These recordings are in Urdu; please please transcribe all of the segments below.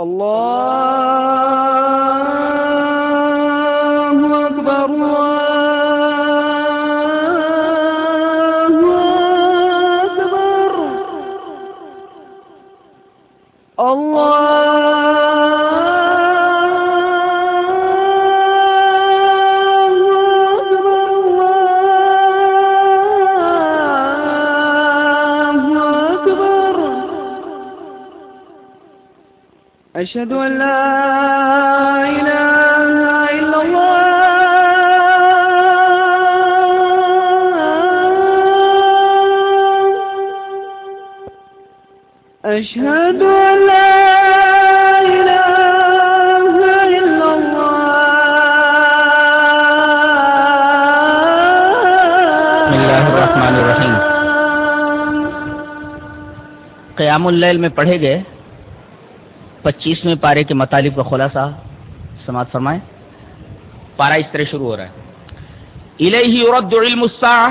اللہ أشهد أن لا إله إلا الله. أشهد أن لا إله إلا الله. بسم الله الرحمن قیام اللیل میں پڑھے گئے پچیسویں پارے کے مطالب کا خلاصہ سماعت فرمائیں۔ پارا اس طرح شروع ہو رہا ہے۔ الیہ یرد علم الساعة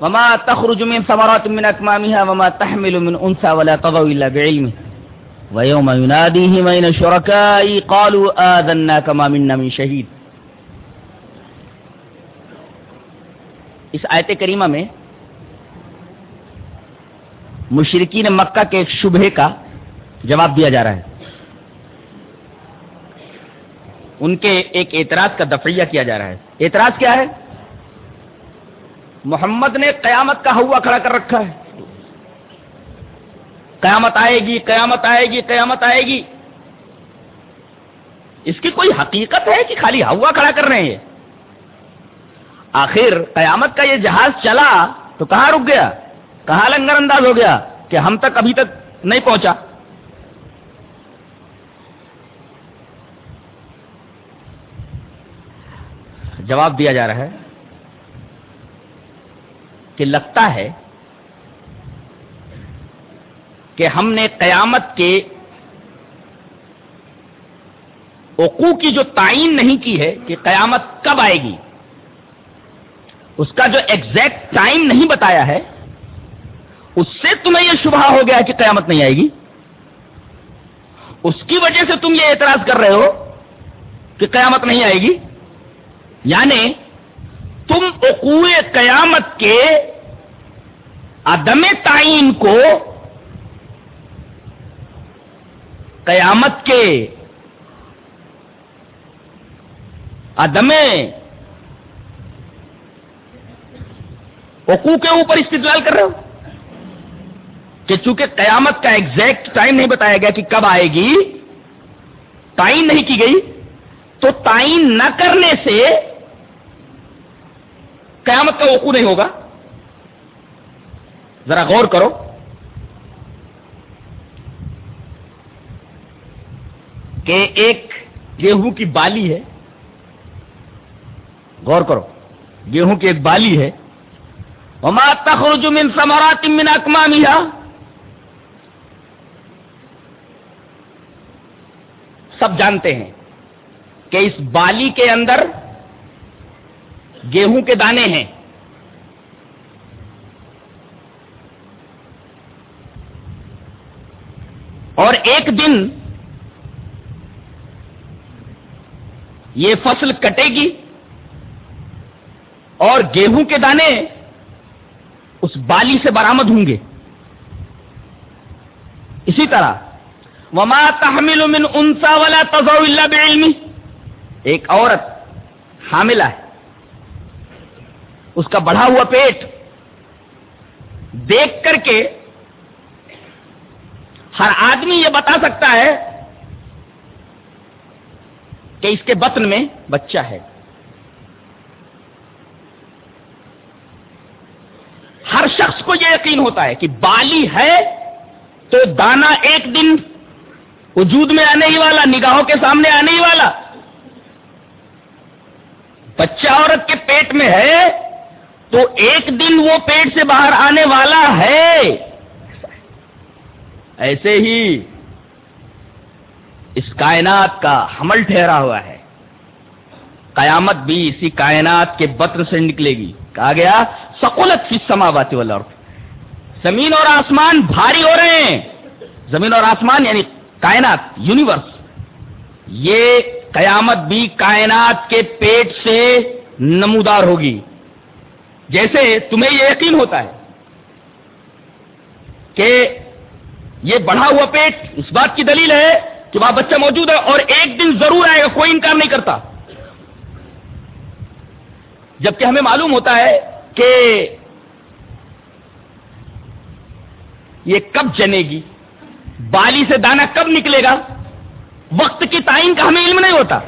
وما تخرج من ثمرات من اکمامها وما تحمل من انثى ولا تضع الا بعلمه ويوم يناديهم اين شركائي قالوا آذنا كما منا من شهيد۔ اس آیت کریمہ میں مشرقین مکہ کے ایک شبہ کا جواب دیا جا رہا ہے۔ ان کے ایک اعتراض کا دفعیہ کیا جا رہا ہے۔ اعتراض کیا ہے؟ محمد نے قیامت کا ہوا کھڑا کر رکھا ہے۔ قیامت آئے گی، قیامت آئے گی، قیامت آئے گی۔ اس کی کوئی حقیقت ہے کہ خالی ہوا کھڑا کر رہے ہیں؟ آخر قیامت کا یہ جہاز چلا تو کہاں رک گیا؟ کہاں لنگر انداز ہو گیا کہ ہم تک ابھی تک نہیں پہنچا؟ جواب دیا جا رہا ہے کہ لگتا ہے کہ ہم نے قیامت کے اوقو کی جو تعین نہیں کی ہے کہ قیامت کب آئے گی، اس کا جو ایگزیکٹ ٹائم نہیں بتایا ہے، اس سے تمہیں یہ شبہ ہو گیا کہ قیامت نہیں آئے گی۔ اس کی وجہ سے تم یہ اعتراض کر رہے ہو کہ قیامت نہیں آئے گی۔ یعنی تم اقوع قیامت کے عدم تعین کو قیامت کے عدم وقوع کے اوپر استدلال کر رہے ہو؟ کہ چونکہ قیامت کا ایگزیکٹ ٹائم نہیں بتایا گیا کہ کب آئے گی، تعین نہیں کی گئی، تو تعین نہ کرنے سے قیامت کا وقوع نہیں ہوگا۔ ذرا غور کرو۔ کہ ایک گیہوں کی بالی ہے۔ غور کرو۔ گیہوں کی ایک بالی ہے۔ وما تخرج من ثمرات من اکمامها سب جانتے ہیں کہ اس بالی کے اندر گیہوں کے دانے ہیں۔ اور ایک دن یہ فصل کٹے گی اور گیہوں کے دانے اس بالی سے برامد ہوں گے۔ اسی طرح، وما تحمل من انسا ولا تضع الا بعلمه۔ ایک عورت حاملہ ہے۔ اس کا بڑھا ہوا پیٹ دیکھ کر کے ہر آدمی یہ بتا سکتا ہے کہ اس کے بطن میں بچہ ہے۔ ہر شخص کو یہ یقین ہوتا ہے کہ بالی ہے تو دانا ایک دن وجود میں آنے ہی والا، نگاہوں کے سامنے آنے ہی والا۔ بچہ عورت کے پیٹ میں ہے تو ایک دن وہ پیٹ سے باہر آنے والا ہے۔ ایسے ہی اس کائنات کا حمل ٹھہرا ہوا ہے۔ قیامت بھی اسی کائنات کے بطر سے نکلے گی۔ کہا گیا سکولت فی سماوات والارض۔ زمین اور آسمان بھاری ہو رہے ہیں۔ زمین اور آسمان یعنی کائنات یونیورس یہ قیامت بھی کائنات کے پیٹ سے نمودار ہوگی۔ جیسے تمہیں یہ یقین ہوتا ہے کہ یہ بڑھا ہوا پیٹ اس بات کی دلیل ہے کہ وہاں بچہ موجود ہے اور ایک دن ضرور آئے گا، کوئی انکار نہیں کرتا۔ جبکہ ہمیں معلوم ہوتا ہے کہ یہ کب جنے گی، بالی سے دانا کب نکلے گا، وقت کی تعین کا ہمیں علم نہیں ہوتا،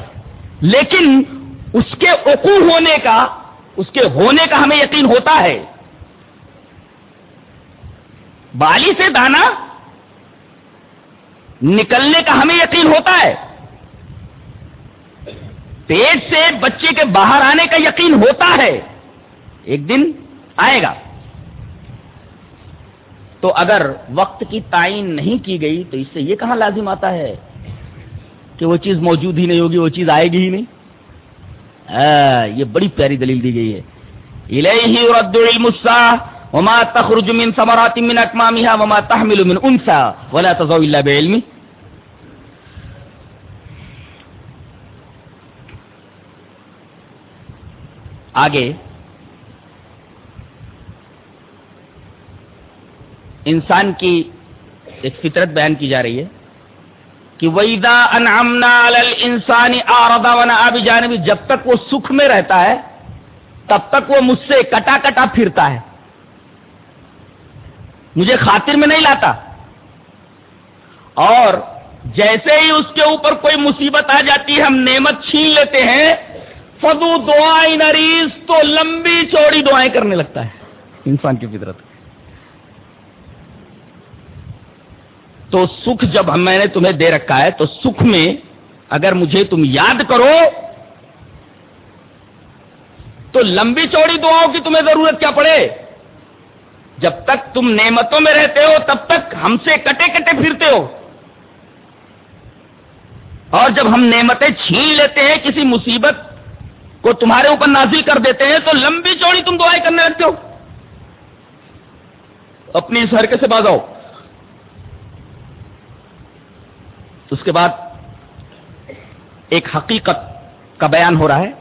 لیکن اس کے عقو ہونے کا اس کے ہونے کا ہمیں یقین ہوتا ہے۔ بالی سے دانا نکلنے کا ہمیں یقین ہوتا ہے۔ پیٹ سے بچے کے باہر آنے کا یقین ہوتا ہے۔ ایک دن آئے گا۔ تو اگر وقت کی تعین نہیں کی گئی تو اس سے یہ کہاں لازم آتا ہے کہ وہ چیز موجود ہی نہیں ہوگی، وہ چیز آئے گی ہی نہیں؟ یہ بڑی پیاری دلیل دی گئی ہے۔ الیہ رد علم وما تخرج من ثمرات من اكمامها وما تحمل من انثى ولا تزو الا بعلم آگے، انسان کی ایک فطرت بیان کی جا رہی ہے۔ کہ ویدا انعمنا علی انسانی آردا ونا آبی جانبی جب تک وہ سکھ میں رہتا ہے، تب تک وہ مجھ سے کٹا کٹا پھرتا ہے۔ مجھے خاطر میں نہیں لاتا۔ اور جیسے ہی اس کے اوپر کوئی مصیبت آ جاتی ہے، ہم نعمت چھین لیتے ہیں۔ فدو دعائیں نریز تو لمبی چوڑی دعائیں کرنے لگتا ہے۔ انسان کی فطرت۔ تو سکھ جب ہم میں نے تمہیں دے رکھا ہے، تو سکھ میں اگر مجھے تم یاد کرو، تو لمبی چوڑی دعاؤں کی تمہیں ضرورت کیا پڑے؟ جب تک تم نعمتوں میں رہتے ہو، تب تک ہم سے کٹے کٹے پھرتے ہو۔ اور جب ہم نعمتیں چھین لیتے ہیں، کسی مصیبت کو تمہارے اوپر نازل کر دیتے ہیں، تو لمبی چوڑی تم دعائیں کرنے لگتے ہو۔ اپنی اس حرکت سے باز آؤ۔ اس کے بعد ایک حقیقت کا بیان ہو رہا ہے۔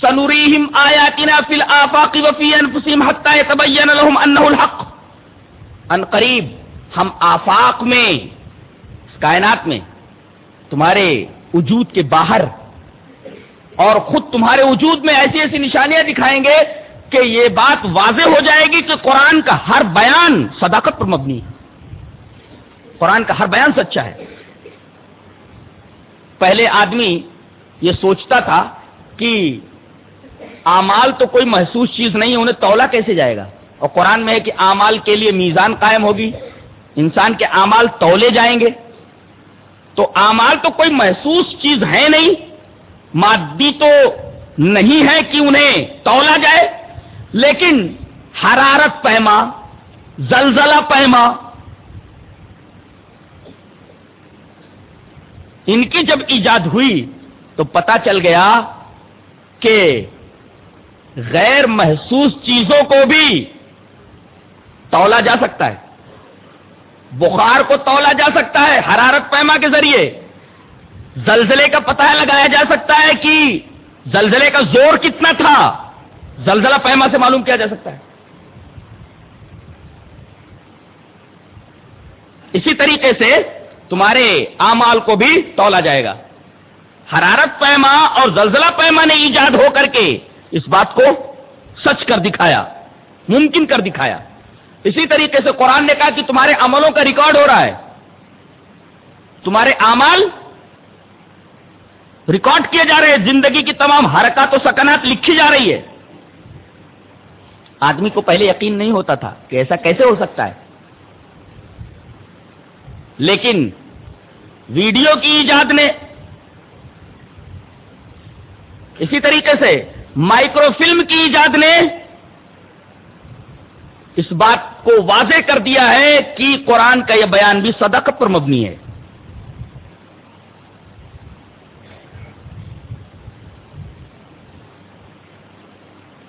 سنوریم آیا فی الآفاق وفی انفسیم حتی تبین لهم انه الحق۔ ان قریب ہم آفاق میں کائنات میں، تمہارے وجود کے باہر اور خود تمہارے وجود میں ایسی ایسی نشانیاں دکھائیں گے کہ یہ بات واضح ہو جائے گی کہ قرآن کا ہر بیان صداقت پر مبنی قرآن کا ہر بیان سچا ہے۔ پہلے آدمی یہ سوچتا تھا کہ آمال تو کوئی محسوس چیز نہیں ہے، انہیں تولا کیسے جائے گا؟ اور قرآن میں ہے کہ آمال کے لیے میزان قائم ہوگی۔ انسان کے آمال تولے جائیں گے۔ تو آمال تو کوئی محسوس چیز ہے نہیں، مادی تو نہیں ہے کہ انہیں تولا جائے، لیکن حرارت پیما، زلزلہ پیما ان کی جب ایجاد ہوئی تو پتا چل گیا کہ غیر محسوس چیزوں کو بھی تولا جا سکتا ہے۔ بخار کو تولا جا سکتا ہے، حرارت پیما کے ذریعے۔ زلزلے کا پتہ لگایا جا سکتا ہے کہ زلزلے کا زور کتنا تھا۔ زلزلہ پیما سے معلوم کیا جا سکتا ہے۔ اسی طریقے سے تمہارے آمال کو بھی تولا جائے گا۔ حرارت پیما اور زلزلہ پیما نے ایجاد ہو کر کے اس بات کو سچ کر دکھایا، ممکن کر دکھایا۔ اسی طریقے سے قرآن نے کہا کہ تمہارے عملوں کا ریکارڈ ہو رہا ہے۔ تمہارے امال ریکارڈ کیے جا رہے ہیں۔ زندگی کی تمام حرکات و سکنات لکھی جا رہی ہے۔ آدمی کو پہلے یقین نہیں ہوتا تھا کہ ایسا کیسے ہو سکتا ہے۔ لیکن ویڈیو کی ایجاد نے اسی طریقے سے مائکرو فلم کی ایجاد نے اس بات کو واضح کر دیا ہے کہ قرآن کا یہ بیان بھی صدقت پر مبنی ہے۔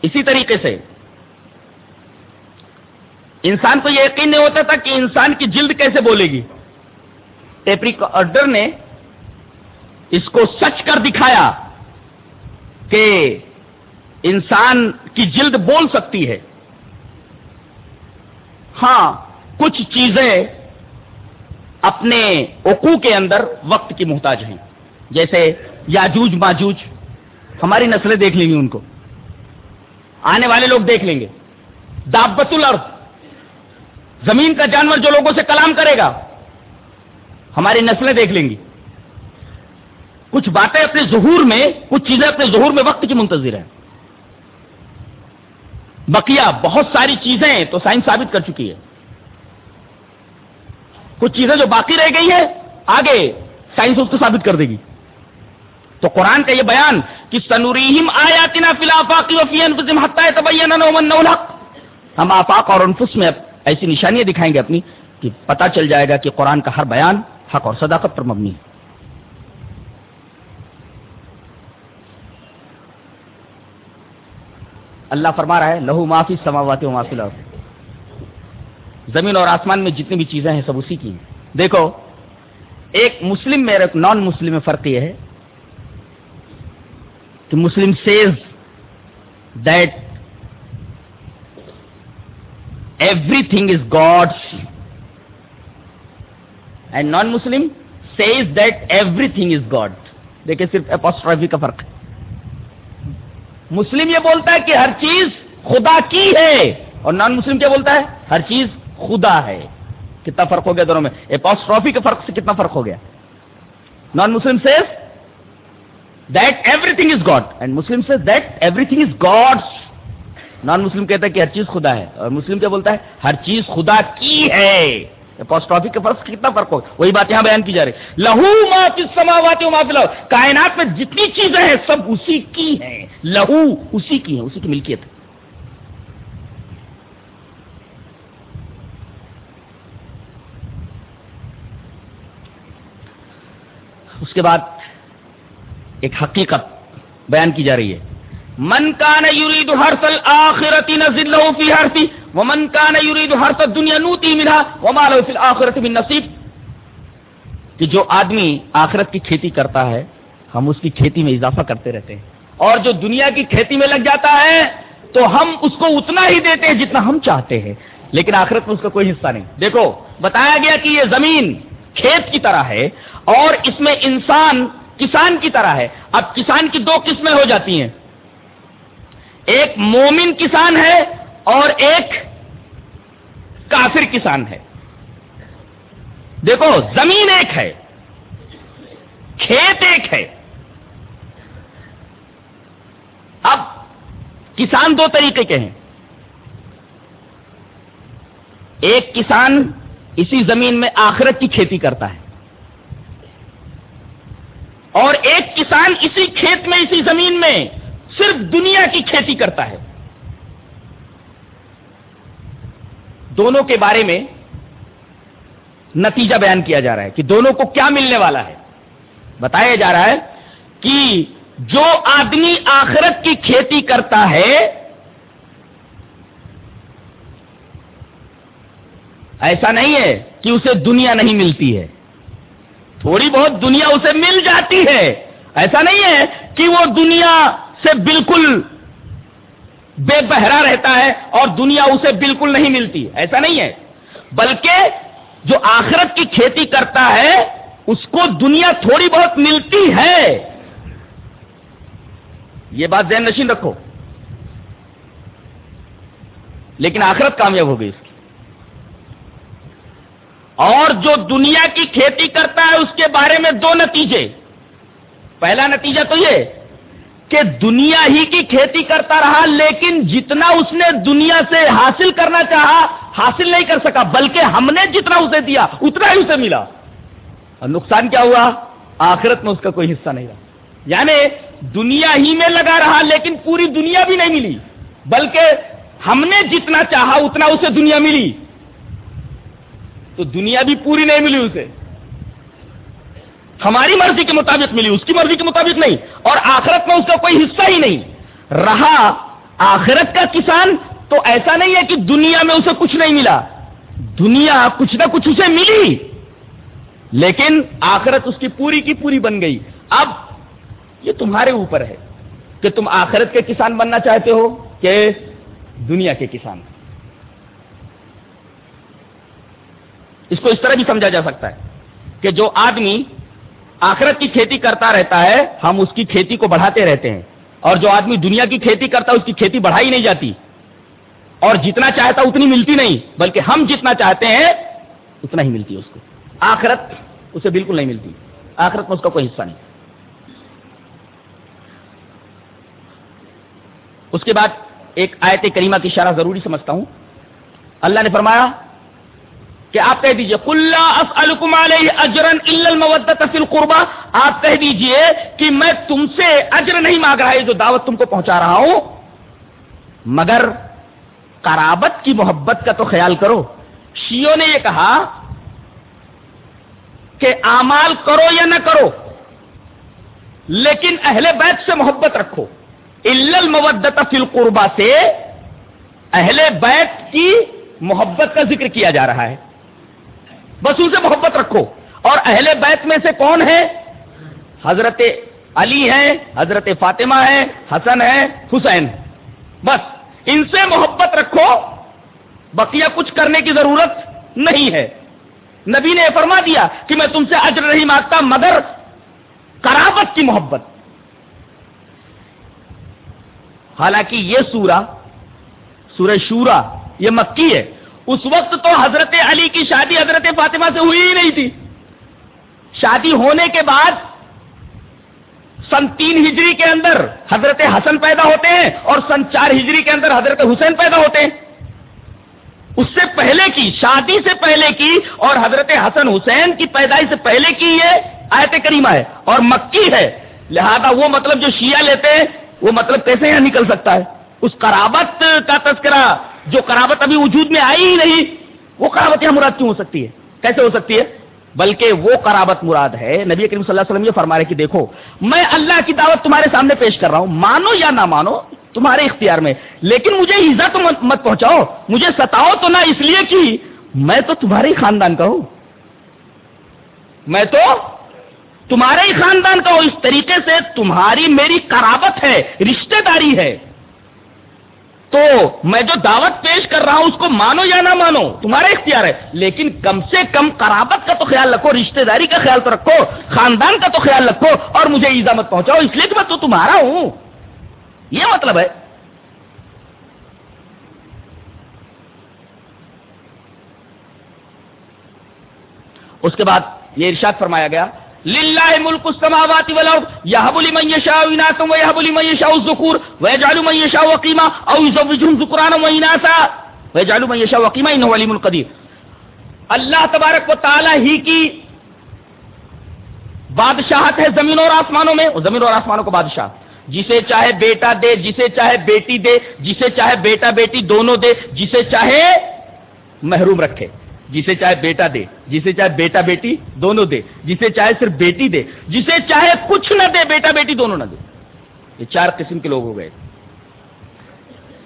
اسی طریقے سے انسان کو یہ یقین نہیں ہوتا تھا کہ انسان کی جلد کیسے بولے گی۔ ٹیپری نے اس کو سچ کر دکھایا کہ انسان کی جلد بول سکتی ہے۔ ہاں کچھ چیزیں اپنے اوقو کے اندر وقت کی محتاج ہیں۔ جیسے یاجوج ماجوج، ہماری نسلیں دیکھ لیں گی ان کو۔ آنے والے لوگ دیکھ لیں گے۔ دابت الارض، زمین کا جانور جو لوگوں سے کلام کرے گا۔ ہماری نسلیں دیکھ لیں گی۔ کچھ باتیں اپنے ظہور میں، کچھ چیزیں اپنے ظہور میں وقت کی منتظر ہیں۔ بقیہ بہت ساری چیزیں تو سائنس ثابت کر چکی ہے۔ کچھ چیزیں جو باقی رہ گئی ہیں، آگے سائنس اس کو ثابت کر دے گی۔ تو قرآن کا یہ بیان کہ سنوریم آیاتنا فی الافاق وفی ہم آفاق اور انفس میں ایسی نشانیاں دکھائیں گے اپنی کہ پتہ چل جائے گا کہ قرآن کا ہر بیان حق اور صداقت پر مبنی ہے۔ اللہ فرما رہا ہے، لہو معافی سماوات و معافی زمین اور آسمان میں جتنی بھی چیزیں ہیں، سب اسی کی ہیں۔ دیکھو، ایک مسلم میں ایک نان مسلم میں فرق یہ ہے کہ Muslim says that everything is God and non Muslim says that everything is God دیکھیں صرف اپوسٹرافی کا فرق ہے مسلم یہ بولتا ہے کہ ہر چیز خدا کی ہے اور نان مسلم کیا بولتا ہے ہر چیز خدا ہے کتنا فرق ہو گیا دونوں میں اپوسٹرافی کے فرق سے کتنا فرق ہو گیا non Muslim says that everything is God and Muslim say that everything is God non Muslim کہتا ہے کہ ہر چیز خدا ہے اور مسلم کیا بولتا ہے ہر چیز خدا کی ہے پوسٹ آفس کے فرق کتنا فرق ہو وہی بات یہاں بیان کی جا رہی لہو ما فی السماوات و ما فی الارض۔ کائنات میں جتنی چیزیں ہیں، سب اسی کی ہیں۔ لہو اسی کی ہیں، اسی کی ملکیت۔ ہے اس کے بعد ایک حقیقت بیان کی جا رہی ہے۔ من کان یرید حرث الاخرت نزل له فی حرث ومن کان یرید حرث الدنیا نوتی منها وما له فی الاخرت من نصیب کہ جو آدمی آخرت کی کھیتی کرتا ہے، ہم اس کی کھیتی میں اضافہ کرتے رہتے ہیں۔ اور جو دنیا کی کھیتی میں لگ جاتا ہے، تو ہم اس کو اتنا ہی دیتے ہیں جتنا ہم چاہتے ہیں۔ لیکن آخرت میں اس کا کوئی حصہ نہیں۔ دیکھو، بتایا گیا کہ یہ زمین کھیت کی طرح ہے اور اس میں انسان کسان کی طرح ہے۔ اب کسان کی دو قسمیں ہو جاتی ہیں۔ ایک مومن کسان ہے اور ایک کافر کسان ہے۔ دیکھو، زمین ایک ہے، کھیت ایک ہے۔ اب کسان دو طریقے کے ہیں۔ ایک کسان اسی زمین میں آخرت کی کھیتی کرتا ہے، اور ایک کسان اسی کھیت میں، اسی زمین میں صرف دنیا کی کھیتی کرتا ہے۔ دونوں کے بارے میں نتیجہ بیان کیا جا رہا ہے کہ دونوں کو کیا ملنے والا ہے۔ بتایا جا رہا ہے کہ جو آدمی آخرت کی کھیتی کرتا ہے، ایسا نہیں ہے کہ اسے دنیا نہیں ملتی ہے۔ تھوڑی بہت دنیا اسے مل جاتی ہے۔ ایسا نہیں ہے کہ وہ دنیا سے بالکل بے بہرا رہتا ہے اور دنیا اسے بالکل نہیں ملتی۔ ایسا نہیں ہے۔ بلکہ جو آخرت کی کھیتی کرتا ہے، اس کو دنیا تھوڑی بہت ملتی ہے۔ یہ بات ذہن نشین رکھو۔ لیکن آخرت کامیاب ہو گئی اس کی۔ اور جو دنیا کی کھیتی کرتا ہے، اس کے بارے میں دو نتیجے۔ پہلا نتیجہ تو یہ کہ دنیا ہی کی کھیتی کرتا رہا لیکن جتنا اس نے دنیا سے حاصل کرنا چاہا، حاصل نہیں کر سکا، بلکہ ہم نے جتنا اسے دیا، اتنا ہی اسے ملا۔ اور نقصان کیا ہوا؟ آخرت میں اس کا کوئی حصہ نہیں رہا۔ یعنی دنیا ہی میں لگا رہا لیکن پوری دنیا بھی نہیں ملی، بلکہ ہم نے جتنا چاہا، اتنا اسے دنیا ملی۔ تو دنیا بھی پوری نہیں ملی اسے۔ ہماری مرضی کے مطابق ملی، اس کی مرضی کے مطابق نہیں۔ اور آخرت میں اس کا کوئی حصہ ہی نہیں۔ رہا آخرت کا کسان، تو ایسا نہیں ہے کہ دنیا میں اسے کچھ نہیں ملا۔ دنیا کچھ نہ کچھ اسے ملی۔ لیکن آخرت اس کی پوری کی پوری بن گئی۔ اب یہ تمہارے اوپر ہے کہ تم آخرت کے کسان بننا چاہتے ہو کہ دنیا کے کسان۔ اس کو اس طرح بھی سمجھا جا سکتا ہے کہ جو آدمی آخرت کی کھیتی کرتا رہتا ہے، ہم اس کی کھیتی کو بڑھاتے رہتے ہیں۔ اور جو آدمی دنیا کی کھیتی کرتا ہے، اس کی کھیتی بڑھائی نہیں جاتی۔ اور جتنا چاہتا اتنی ملتی نہیں۔ بلکہ ہم جتنا چاہتے ہیں، اتنا ہی ملتی ہے اس کو۔ آخرت اسے بالکل نہیں ملتی۔ آخرت میں اس کا کوئی حصہ نہیں۔ اس کے بعد ایک آیت کریمہ کی اشارہ ضروری سمجھتا ہوں۔ اللہ نے فرمایا کہ آپ کہہ دیجیے اجرن قربا آپ کہہ دیجیے کہ میں تم سے اجر نہیں مانگ رہا جو دعوت تم کو پہنچا رہا ہوں۔ مگر قرابت کی محبت کا تو خیال کرو۔ شیو نے یہ کہا کہ امال کرو یا نہ کرو، لیکن اہل بیت سے محبت رکھو۔ المودت فی القربا سے اہل بیت کی محبت کا ذکر کیا جا رہا ہے۔ بس ان سے محبت رکھو۔ اور اہل بیت میں سے کون ہے؟ حضرت علی ہے، حضرت فاطمہ ہے، حسن ہے، حسین۔ بس، ان سے محبت رکھو۔ بقیہ کچھ کرنے کی ضرورت نہیں ہے۔ نبی نے فرما دیا کہ میں تم سے اجر نہیں مانگتا، مگر کرابت کی محبت۔ حالانکہ یہ سورہ سورہ شورا، یہ مکی ہے۔ اس وقت تو حضرت علی کی شادی حضرت فاطمہ سے ہوئی ہی نہیں تھی۔ شادی ہونے کے بعد سن تین ہجری کے اندر حضرت حسن پیدا ہوتے ہیں اور سن چار ہجری کے اندر حضرت حسین پیدا ہوتے ہیں۔ اس سے پہلے کی، شادی سے پہلے کی اور حضرت حسن حسین کی پیدائش سے پہلے کی یہ آیت کریمہ ہے اور مکی ہے۔ لہذا وہ مطلب جو شیعہ لیتے ہیں، وہ مطلب کیسے یہاں نکل سکتا ہے؟ اس کرابت کا تذکرہ جو کرابت ابھی وجود میں آئی ہی نہیں، وہ کرابت یہاں مراد کیوں ہو سکتی ہے؟ کیسے ہو سکتی ہے؟ بلکہ وہ کرابت مراد ہے، نبی کریم صلی اللہ علیہ وسلم یہ فرما رہے کہ دیکھو، میں اللہ کی دعوت تمہارے سامنے پیش کر رہا ہوں، مانو یا نہ مانو، تمہارے اختیار میں، لیکن مجھے ایزا تو مت پہنچاؤ، مجھے ستاؤ تو نہ اس لیے کہ میں تو تمہارے ہی خاندان کا ہوں۔ میں تو تمہارے ہی خاندان کا ہوں، اس طریقے سے تمہاری میری کرابت ہے رشتے داری ہے۔ تو میں جو دعوت پیش کر رہا ہوں اس کو مانو یا نہ مانو، تمہارا اختیار ہے۔ لیکن کم سے کم کرابت کا تو خیال رکھو، رشتہ داری کا خیال تو رکھو، خاندان کا تو خیال رکھو اور مجھے ایزا مت پہنچاؤ۔ اس لیے کہ میں تو تمہارا ہوں۔ یہ مطلب ہے۔ اس کے بعد یہ ارشاد فرمایا گیا للہ ملک السماوات والارض يهب لمن يشاء اناثا ويهب لمن يشاء الذكور ويجعل من يشاء وقيما او يزوجهم ذكرانا واناثا ويجعل من يشاء وقيما انه عليم قدير اللہ تبارک و تعالی ہی کی بادشاہت ہے زمین اور آسمانوں میں زمین اور آسمانوں کو بادشاہ۔ جسے چاہے بیٹا دے، جسے چاہے بیٹی دے، جسے چاہے بیٹا بیٹی دونوں دے، جسے چاہے محروم رکھے۔ جسے چاہے بیٹا دے، جسے چاہے بیٹا بیٹی دونوں دے، جسے چاہے صرف بیٹی دے، جسے چاہے کچھ نہ دے، بیٹا بیٹی دونوں نہ دے۔ یہ چار قسم کے لوگ ہو گئے۔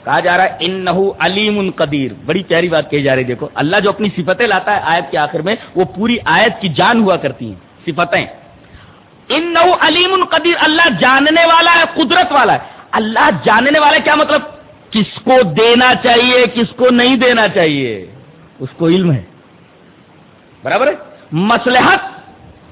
کہا جا رہا ہے ان نہ علیم قدیر۔ بڑی پیاری بات کہی جا رہی دیکھو۔ اللہ جو اپنی صفتیں لاتا ہے آیت کے آخر میں، وہ پوری آیت کی جان ہوا کرتی ہیں، صفتیں۔ ان نہ علیم قدیر، اللہ جاننے والا ہے، قدرت والا ہے۔ اللہ جاننے والا کیا مطلب؟ کس کو دینا چاہیے، کس کو نہیں دینا چاہیے۔ اس کو علم ہے۔ برابر ہے؟ مسلحت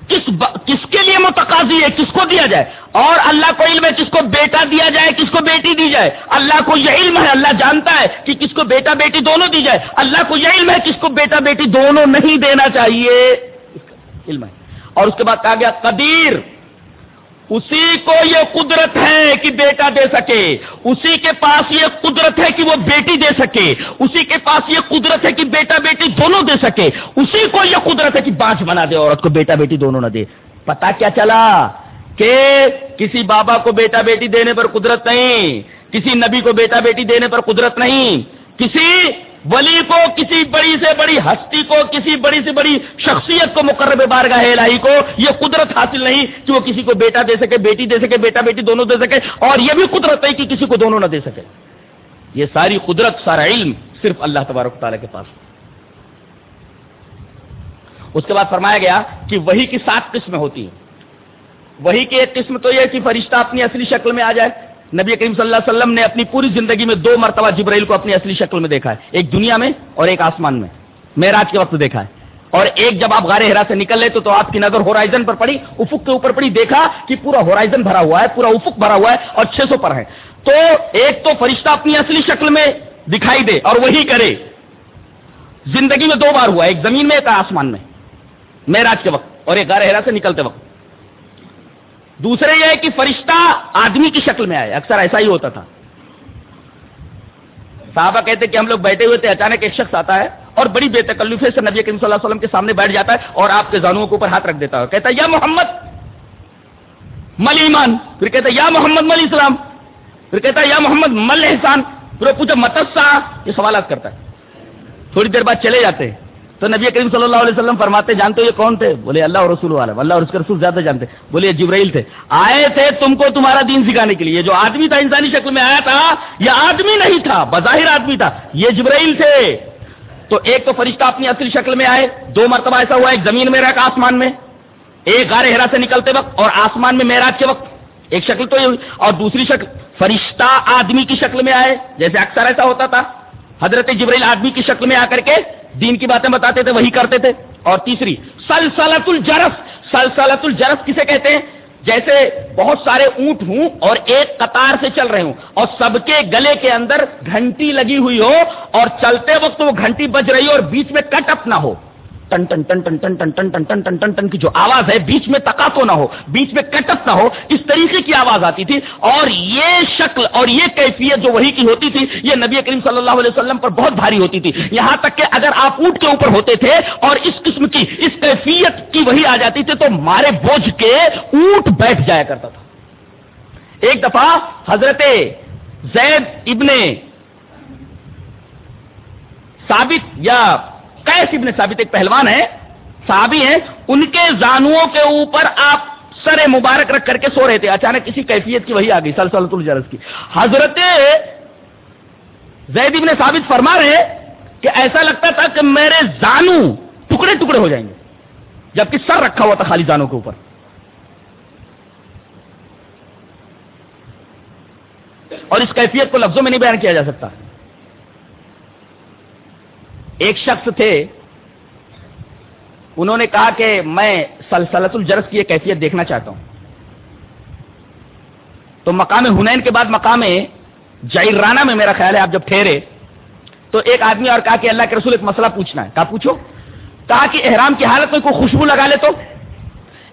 کس با... کس کے لیے متقاضی ہے؟ کس کو دیا جائے؟ اور اللہ کو علم ہے کس کو بیٹا دیا جائے، کس کو بیٹی دی جائے؟ اللہ کو یہ علم ہے، اللہ جانتا ہے کہ کس کو بیٹا بیٹی دونوں دی جائے۔ اللہ کو یہ علم ہے کس کو بیٹا بیٹی دونوں نہیں دینا چاہیے۔ علم ہے۔ اور اس کے بعد کہا گیا قدیر۔ اسی کو یہ قدرت ہے کہ بیٹا دے سکے، اسی کے پاس یہ قدرت ہے کہ وہ بیٹی دے سکے، اسی کے پاس یہ قدرت ہے کہ بیٹا بیٹی دونوں دے سکے، اسی کو یہ قدرت ہے کہ بانچ بنا دے، عورت کو بیٹا بیٹی دونوں نہ دے۔ پتا کیا چلا؟ کہ کسی بابا کو بیٹا بیٹی دینے پر قدرت نہیں، کسی نبی کو بیٹا بیٹی دینے پر قدرت نہیں، کسی ولی کو، کسی بڑی سے بڑی ہستی کو، کسی بڑی سے بڑی شخصیت کو مقرب بارگاہ الہی کو یہ قدرت حاصل نہیں کہ وہ کسی کو بیٹا دے سکے، بیٹی دے سکے، بیٹا بیٹی دونوں دے سکے، اور یہ بھی قدرت ہے کہ کسی کو دونوں نہ دے سکے۔ یہ ساری قدرت، سارا علم صرف اللہ تبارک تعالیٰ کے پاس۔ اس کے بعد فرمایا گیا کہ وہی کی سات قسمیں ہوتی ہیں۔ وہی کی ایک قسم تو یہ کہ فرشتہ اپنی اصلی شکل میں آ جائے۔ نبی کریم صلی اللہ علیہ وسلم نے اپنی پوری زندگی میں دو مرتبہ جبرائیل کو اپنی اصلی شکل میں دیکھا ہے۔ ایک دنیا میں اور ایک آسمان میں۔ معراج کے وقت دیکھا ہے۔ اور ایک جب آپ غار ہرا سے نکل لے تو آپ کی نظر ہورائزن پر پڑی، افق کے اوپر پڑی، دیکھا کہ پورا ہورائزن بھرا ہوا ہے، پورا افق بھرا ہوا ہے اور چھ سو پر ہے۔ تو ایک تو فرشتہ اپنی اصلی شکل میں دکھائی دے اور وہی کرے۔ زندگی میں دو بار ہوا ایک زمین میں، ایک آسمان میں۔ معراج کے وقت اور ایک غار ہرا سے نکلتے وقت۔ دوسرے یہ ہے کہ فرشتہ آدمی کی شکل میں آئے اکثر ایسا ہی ہوتا تھا۔ صحابہ کہتے کہ ہم لوگ بیٹھے ہوئے تھے، اچانک ایک شخص آتا ہے اور بڑی بے تکلفے سے نبی کریم صلی اللہ علیہ وسلم کے سامنے بیٹھ جاتا ہے اور آپ کے زانوں کے اوپر ہاتھ رکھ دیتا ہے۔ کہتا ہے، یا محمد، مل ایمان۔ پھر کہتا ہے، یا محمد، مل اسلام۔ پھر کہتا ہے، یا محمد، مل احسان۔ پھر پوچھا متسا یہ سوالات کرتا ہے۔ تھوڑی دیر بعد چلے جاتے ہیں۔ تو نبی کریم صلی اللہ علیہ وسلم فرماتے، جانتے یہ کون تھے؟ بولے، اللہ اور رسول والا۔ اللہ اور اس کے رسول زیادہ جانتے۔ بولے جبرائیل تھے۔ آئے تھے تم کو تمہارا دین سکھانے کے لیے۔ جو آدمی تھا انسانی شکل میں آیا تھا، یہ آدمی نہیں تھا، بظاہر آدمی تھا۔ یہ جبرائیل تھے۔ تو ایک تو فرشتہ اپنی اصلی شکل میں آئے، دو مرتبہ ایسا ہوا، ایک زمین میں رکھ آسمان میں، ایک گارے ہرا سے نکلتے وقت اور آسمان میں معراج کے وقت۔ ایک شکل تو یہ ہوئی۔ اور دوسری شکل، فرشتہ آدمی کی شکل میں آئے، جیسے اکثر ایسا ہوتا تھا۔ حضرت جبرائیل آدمی کی شکل میں آ کر کے دین کی باتیں بتاتے تھے، وہی کرتے تھے۔ اور تیسری سلسلت الجرس سلسلت الجرس کسے کہتے ہیں؟ جیسے بہت سارے اونٹ ہوں اور ایک قطار سے چل رہے ہوں اور سب کے گلے کے اندر گھنٹی لگی ہوئی ہو اور چلتے وقت وہ گھنٹی بج رہی ہو اور بیچ میں کٹ اپ نہ ہو۔ ٹن ٹن ٹن ٹن ٹن ٹن ٹن ٹن ٹن ٹن ٹن ٹن کی جو آواز ہے بیچ میں تکاتو نہ ہو بیچ میں کٹپ نہ ہو اس طریقے کی آواز آتی تھی اور یہ شکل اور یہ کیفیت جو وہی کی ہوتی تھی یہ نبی کریم صلی اللہ علیہ وسلم پر بہت بھاری ہوتی تھی یہاں تک کہ اگر آپ اونٹ کے اوپر ہوتے تھے اور اس قسم کی اس کیفیت کی وہی آ جاتی تھی تو مارے بوجھ کے اونٹ بیٹھ جایا کرتا تھا ایک دفعہ حضرت زید ابن ثابت یا کیس ابن ثابت ایک پہلوان ہے صحابی ہیں، ان کے زانوؤں کے اوپر آپ سر مبارک رکھ کر کے سو رہے تھے۔ اچانک کسی کیفیت کی وہی آ گئی سلسلت الجرس کی۔ حضرت زید ابن ثابت فرما رہے کہ ایسا لگتا تھا کہ میرے زانو ٹکڑے ٹکڑے ہو جائیں گے، جبکہ سر رکھا ہوا تھا خالی زانوں کے اوپر۔ اور اس کیفیت کو لفظوں میں نہیں بیان کیا جا سکتا۔ ایک شخص تھے، انہوں نے کہا کہ میں سلسلت الجرس کی ایک کیفیت دیکھنا چاہتا ہوں۔ تو مقام ہنین کے بعد مقام جائرانہ میں میرا خیال ہے، آپ جب ٹھہرے، تو ایک آدمی اور کہا کہ اللہ کے رسول ایک مسئلہ پوچھنا ہے۔ کہا پوچھو، کہا کہ احرام کی حالت میں کوئی خوشبو لگا لے تو؟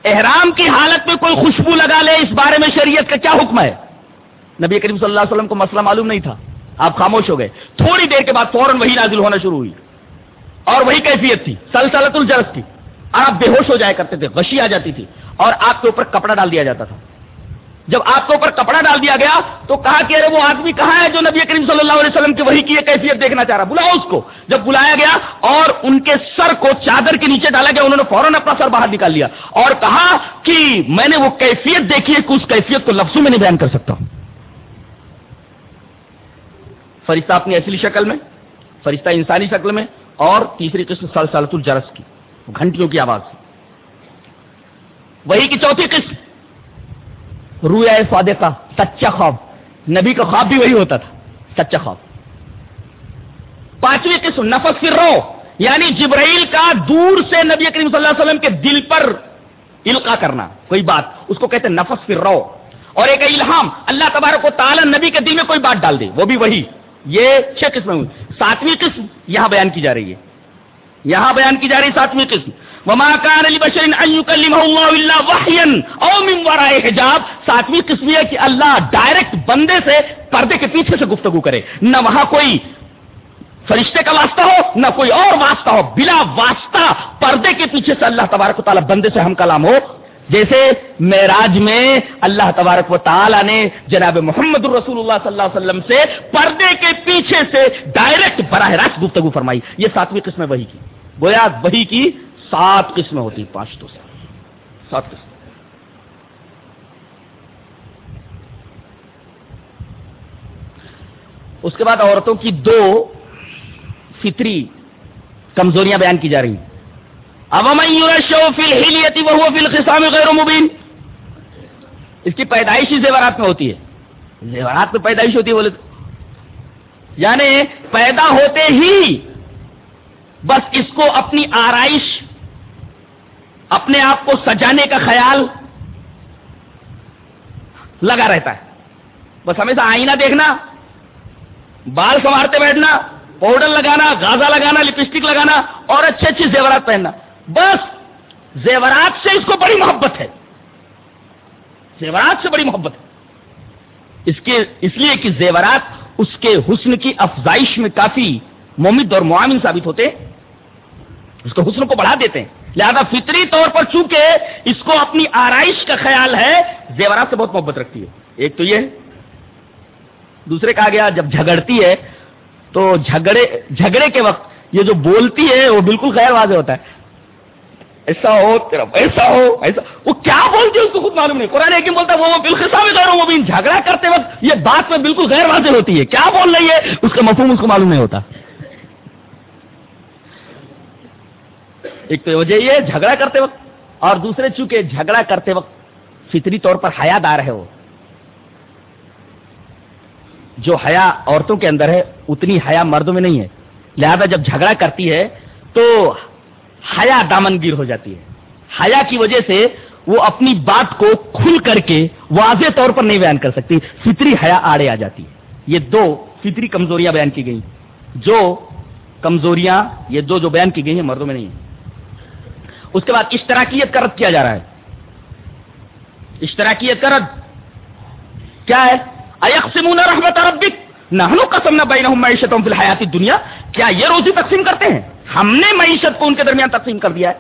احرام کی حالت میں کوئی خوشبو لگا لے، اس بارے میں شریعت کا کیا حکم ہے؟ نبی کریم صلی اللہ علیہ وسلم کو مسئلہ معلوم نہیں تھا۔ آپ خاموش ہو گئے۔ تھوڑی دیر کے بعد فوراً وہی نازل ہونا شروع ہوئی۔ اور وہی کیفیت تھی سلسلت الجرس کی۔ آپ بے ہوش ہو جایا کرتے تھے، غشی آ جاتی تھی اور آپ کے اوپر کپڑا ڈال دیا جاتا تھا۔ جب آپ کے اوپر کپڑا ڈال دیا گیا تو کہا کہ ارے وہ آدمی کہاں ہے جو نبی کریم صلی اللہ علیہ وسلم کی وہی کی کیفیت دیکھنا چاہ رہا؟ بلاؤ اس کو۔ جب بلایا گیا اور ان کے سر کو چادر کے نیچے ڈالا گیا، انہوں نے فوراً اپنا سر باہر نکال لیا اور کہا کہ میں نے وہ کیفیت دیکھی ہے کہ اس کیفیت کو لفظوں میں نہیں بیان کر سکتا۔ ہوں فرشتہ اپنی اصلی شکل میں، فرشتہ انسانی شکل میں اور تیسری قسم سال سالت الجرس کی، گھنٹیوں کی آواز وہی کی چوتھی قسم رویا فادے کا سچا خواب۔ نبی کا خواب بھی وہی ہوتا تھا، سچا خواب۔ پانچویں قسم، نفس فر رو یعنی جبرائیل کا دور سے نبی کریم صلی اللہ علیہ وسلم کے دل پر القا کرنا۔ کوئی بات، اس کو کہتے ہیں نفس فر رو اور ایک الہام، اللہ تبارک و تعالی نبی کے دل میں کوئی بات ڈال دے، وہ بھی وہی۔ یہ چھ قسمیں ہوئی۔ ساتویں قسم یہاں بیان کی جا رہی ہے۔ یہاں بیان کی جا رہی ساتویں قسم۔ وما كان لبشر ان يكلمه الله الا وحيا او من وراء حجاب۔ ساتویں قسم یہ کہ اللہ ڈائریکٹ بندے سے پردے کے پیچھے سے گفتگو کرے۔ نہ وہاں کوئی فرشتے کا واسطہ ہو، نہ کوئی اور واسطہ ہو۔ بلا واسطہ پردے کے پیچھے سے اللہ تبارک و تعالیٰ بندے سے ہم کلام ہو۔ جیسے معراج میں اللہ تبارک و تعالی نے جناب محمد الرسول اللہ صلی اللہ علیہ وسلم سے پردے کے پیچھے سے ڈائریکٹ براہ راست گفتگو فرمائی۔ یہ ساتویں قسم وہی کی۔ گویا وہی کی سات قسمیں ہوتی پانچ تو سات قسم۔ اس کے بعد عورتوں کی دو فطری کمزوریاں بیان کی جا رہی ہیں۔ اب فی الحلیتی وہ فی الخصام غیر مبین؟ اس کی پیدائش ہی زیورات میں ہوتی ہے۔ زیورات میں پیدائش ہوتی ہے بولے تو۔ یعنی پیدا ہوتے ہی بس اس کو اپنی آرائش، اپنے آپ کو سجانے کا خیال لگا رہتا ہے۔ بس ہمیشہ آئینہ دیکھنا، بال سنوارتے بیٹھنا، پاؤڈر لگانا گازا لگانا، لپسٹک لگانا اور اچھے اچھے زیورات پہننا۔ بس زیورات سے اس کو بڑی محبت ہے زیورات سے بڑی محبت ہے اس کے اس لیے کہ زیورات اس کے حسن کی افزائش میں کافی ممد اور معامن ثابت ہوتے ہیں۔ اس کو حسن کو بڑھا دیتے ہیں۔ لہذا فطری طور پر چونکہ اس کو اپنی آرائش کا خیال ہے، زیورات سے بہت محبت رکھتی ہے۔ ایک تو یہ دوسرے کہا گیا جب جھگڑتی ہے تو جھگڑے جھگڑے کے وقت یہ جو بولتی ہے وہ بالکل غیر واضح ہوتا ہے۔ ایسا ہو، تیرا ایسا ہو، ایسا۔ وہ کیا بولتی ہے اس کو خود معلوم نہیں۔ قرآن ایک بولتا ہے، وہ بالکل غیر وہ بھی جھگڑا کرتے وقت یہ بات میں بالکل غیر واضح ہوتی ہے۔ کیا بول رہی ہے؟ اس کا مفہوم اس کو معلوم نہیں ہوتا۔ ایک تو وجہ یہ جھگڑا کرتے وقت۔ اور دوسرے، چونکہ جھگڑا کرتے وقت فطری طور پر حیا دار ہے وہ۔ جو حیا عورتوں کے اندر ہے، اتنی حیا مردوں میں نہیں ہے۔ لہذا جب جھگڑا کرتی ہے، تو حیا دامن گیر ہو جاتی ہے۔ حیا کی وجہ سے وہ اپنی بات کو کھل کر کے واضح طور پر نہیں بیان کر سکتی، فطری حیا آڑے آ جاتی ہے۔ یہ دو فطری کمزوریاں بیان کی گئی جو کمزوریاں، یہ دو جو بیان کی گئی ہیں مردوں میں نہیں ہیں۔ اس کے بعد اشتراکیت کا رد کیا جا رہا ہے۔ اشتراکیت کا رد کیا ہے؟ ایقسمون رحمت ربک، نحنو قسمنا بینہم فی الحیات الدنیا کیا یہ روزی تقسیم کرتے ہیں؟ ہم نے معیشت کو ان کے درمیان تقسیم کر دیا ہے۔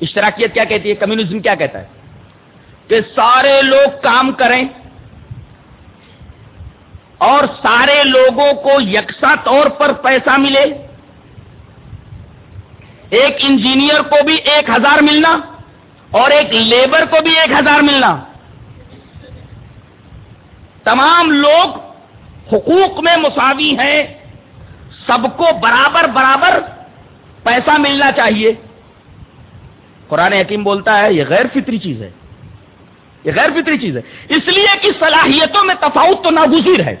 اشتراکیت کیا کہتی ہے؟ کمیونزم کیا کہتا ہے؟ کہ سارے لوگ کام کریں اور سارے لوگوں کو یکساں طور پر پیسہ ملے۔ ایک انجینئر کو بھی ایک ہزار ملنا اور ایک لیبر کو بھی ایک ہزار ملنا۔ تمام لوگ حقوق میں مساوی ہیں۔ سب کو برابر برابر پیسہ ملنا چاہیے۔ قرآن حکیم بولتا ہے، یہ غیر فطری چیز ہے۔ یہ غیر فطری چیز ہے۔ اس لیے کہ صلاحیتوں میں تفاوت تو ناگزیر ہے۔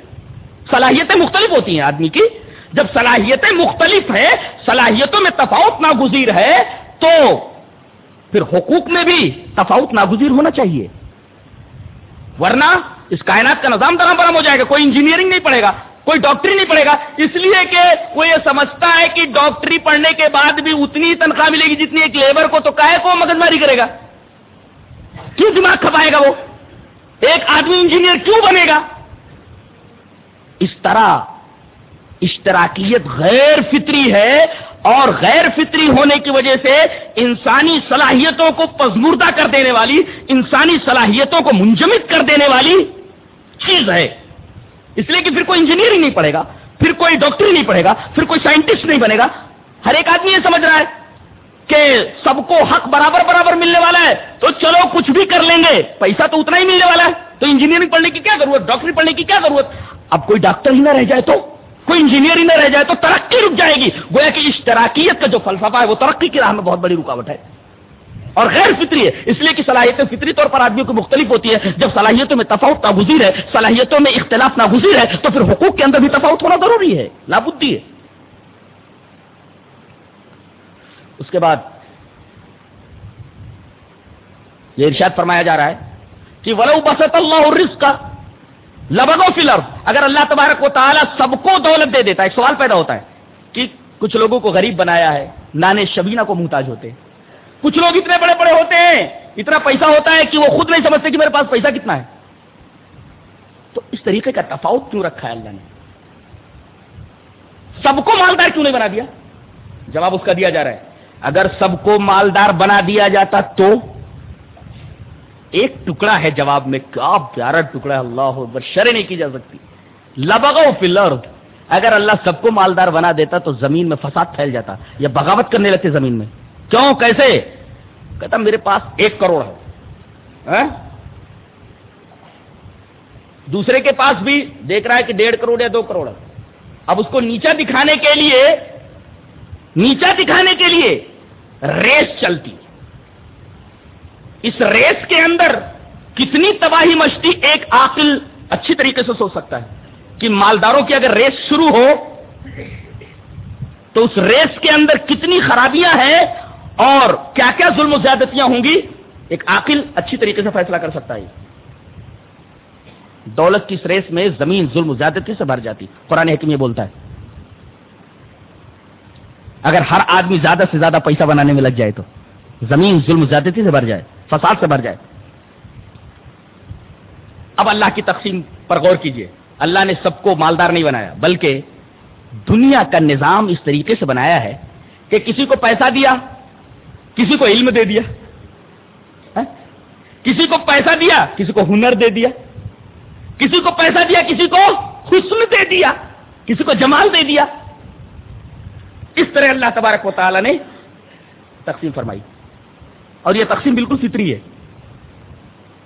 صلاحیتیں مختلف ہوتی ہیں آدمی کی۔ جب صلاحیتیں مختلف ہیں، صلاحیتوں میں تفاوت ناگزیر ہے، تو پھر حقوق میں بھی تفاوت ناگزیر ہونا چاہیے۔ ورنہ اس کائنات کا نظام طرح برہم ہو جائے گا، کوئی انجینئرنگ نہیں پڑے گا۔ کوئی ڈاکٹری نہیں پڑے گا۔ اس لیے کہ وہ یہ سمجھتا ہے کہ ڈاکٹری پڑھنے کے بعد بھی اتنی تنخواہ ملے گی جتنی ایک لیبر کو تو کہے کو مدد ماری کرے گا۔ کیوں دماغ کھپائے گا وہ؟ ایک آدمی انجینئر کیوں بنے گا؟ اس طرح اشتراکیت غیر فطری ہے اور غیر فطری ہونے کی وجہ سے انسانی صلاحیتوں کو پزمردہ کر دینے والی، انسانی صلاحیتوں کو منجمد کر دینے والی چیز ہے۔ اس لیے کہ پھر کوئی انجینئرنگ نہیں پڑے گا، پھر کوئی ڈاکٹری نہیں پڑے گا، پھر کوئی سائنٹسٹ نہیں بنے گا۔ ہر ایک آدمی یہ سمجھ رہا ہے کہ سب کو حق برابر برابر ملنے والا ہے، تو چلو کچھ بھی کر لیں گے۔ پیسہ تو اتنا ہی ملنے والا ہے۔ تو انجینئرنگ پڑھنے کی کیا ضرورت؟ ڈاکٹری پڑھنے کی کیا ضرورت؟ اب کوئی ڈاکٹر ہی نہ رہ جائے تو، کوئی انجینئر ہی نہ رہ جائے تو ترقی رک جائے گی۔ گویا کہ اس اشتراکیت کا جو فلسفہ ہے، وہ ترقی کی راہ میں بہت بڑی رکاوٹ ہے۔ اور غیر فطری ہے۔ اس لیے کہ صلاحیتیں فطری طور پر آدمیوں کو مختلف ہوتی ہے جب صلاحیتوں میں تفاوت ناگزیر ہے، صلاحیتوں میں اختلاف ناگزیر ہے، تو پھر حقوق کے اندر بھی تفاوت ہونا ضروری ہے، لابدی ہے۔ اس کے بعد یہ ارشاد فرمایا جا رہا ہے کہ ولو بسط اللہ الرزق کا لبگو فلر اگر اللہ تبارک و تعالیٰ سب کو دولت دے دیتا ہے، ایک سوال پیدا ہوتا ہے کہ کچھ لوگوں کو غریب بنایا ہے، نانے شبینہ کو محتاج ہوتے کچھ لوگ اتنے بڑے بڑے ہوتے ہیں، اتنا پیسہ ہوتا ہے کہ وہ خود نہیں سمجھتے کہ میرے پاس پیسہ کتنا ہے۔ تو اس طریقے کا تفاوت کیوں رکھا ہے اللہ نے؟ سب کو مالدار کیوں نہیں بنا دیا؟ جواب اس کا دیا جا رہا ہے۔ اگر سب کو مالدار بنا دیا جاتا تو ایک ٹکڑا ہے جواب میں، کیا پیارا ٹکڑا ہے، اللہ شرح نہیں کی جا سکتی۔ لبگو پلر اگر اللہ سب کو مالدار بنا دیتا تو زمین میں فساد پھیل جاتا یا بغاوت کرنے لگتے زمین میں۔ کیوں؟ کیسے؟ کہتا میرے پاس ایک کروڑ ہے۔ ہاں؟ دوسرے کے پاس بھی دیکھ رہا ہے کہ ڈیڑھ کروڑ یا دو کروڑ ہے۔ اب اس کو نیچا دکھانے کے لیے نیچا دکھانے کے لیے ریس چلتی۔ اس ریس کے اندر کتنی تباہی مچتی ایک عاقل اچھی طریقے سے سوچ سکتا ہے کہ مالداروں کی اگر ریس شروع ہو تو اس ریس کے اندر کتنی خرابیاں ہیں اور کیا کیا ظلم و زیادتیاں ہوں گی؟ ایک عاقل اچھی طریقے سے فیصلہ کر سکتا ہے۔ دولت کی اس ریس میں زمین ظلم و زیادتی سے بھر جاتی؟ قرآن حکم یہ بولتا ہے۔ اگر ہر آدمی زیادہ سے زیادہ پیسہ بنانے میں لگ جائے تو زمین ظلم زیادتی سے بھر جائے، فساد سے بھر جائے۔ اب اللہ کی تقسیم پر غور کیجیے۔ اللہ نے سب کو مالدار نہیں بنایا، بلکہ دنیا کا نظام اس طریقے سے بنایا ہے کہ کسی کو پیسہ دیا کسی کو علم دے دیا ہاں؟ کسی کو پیسہ دیا، کسی کو ہنر دے دیا، کسی کو پیسہ دیا، کسی کو حسن دے دیا، کسی کو جمال دے دیا۔ اس طرح اللہ تبارک و تعالی نے تقسیم فرمائی۔ اور یہ تقسیم بالکل فطری ہے۔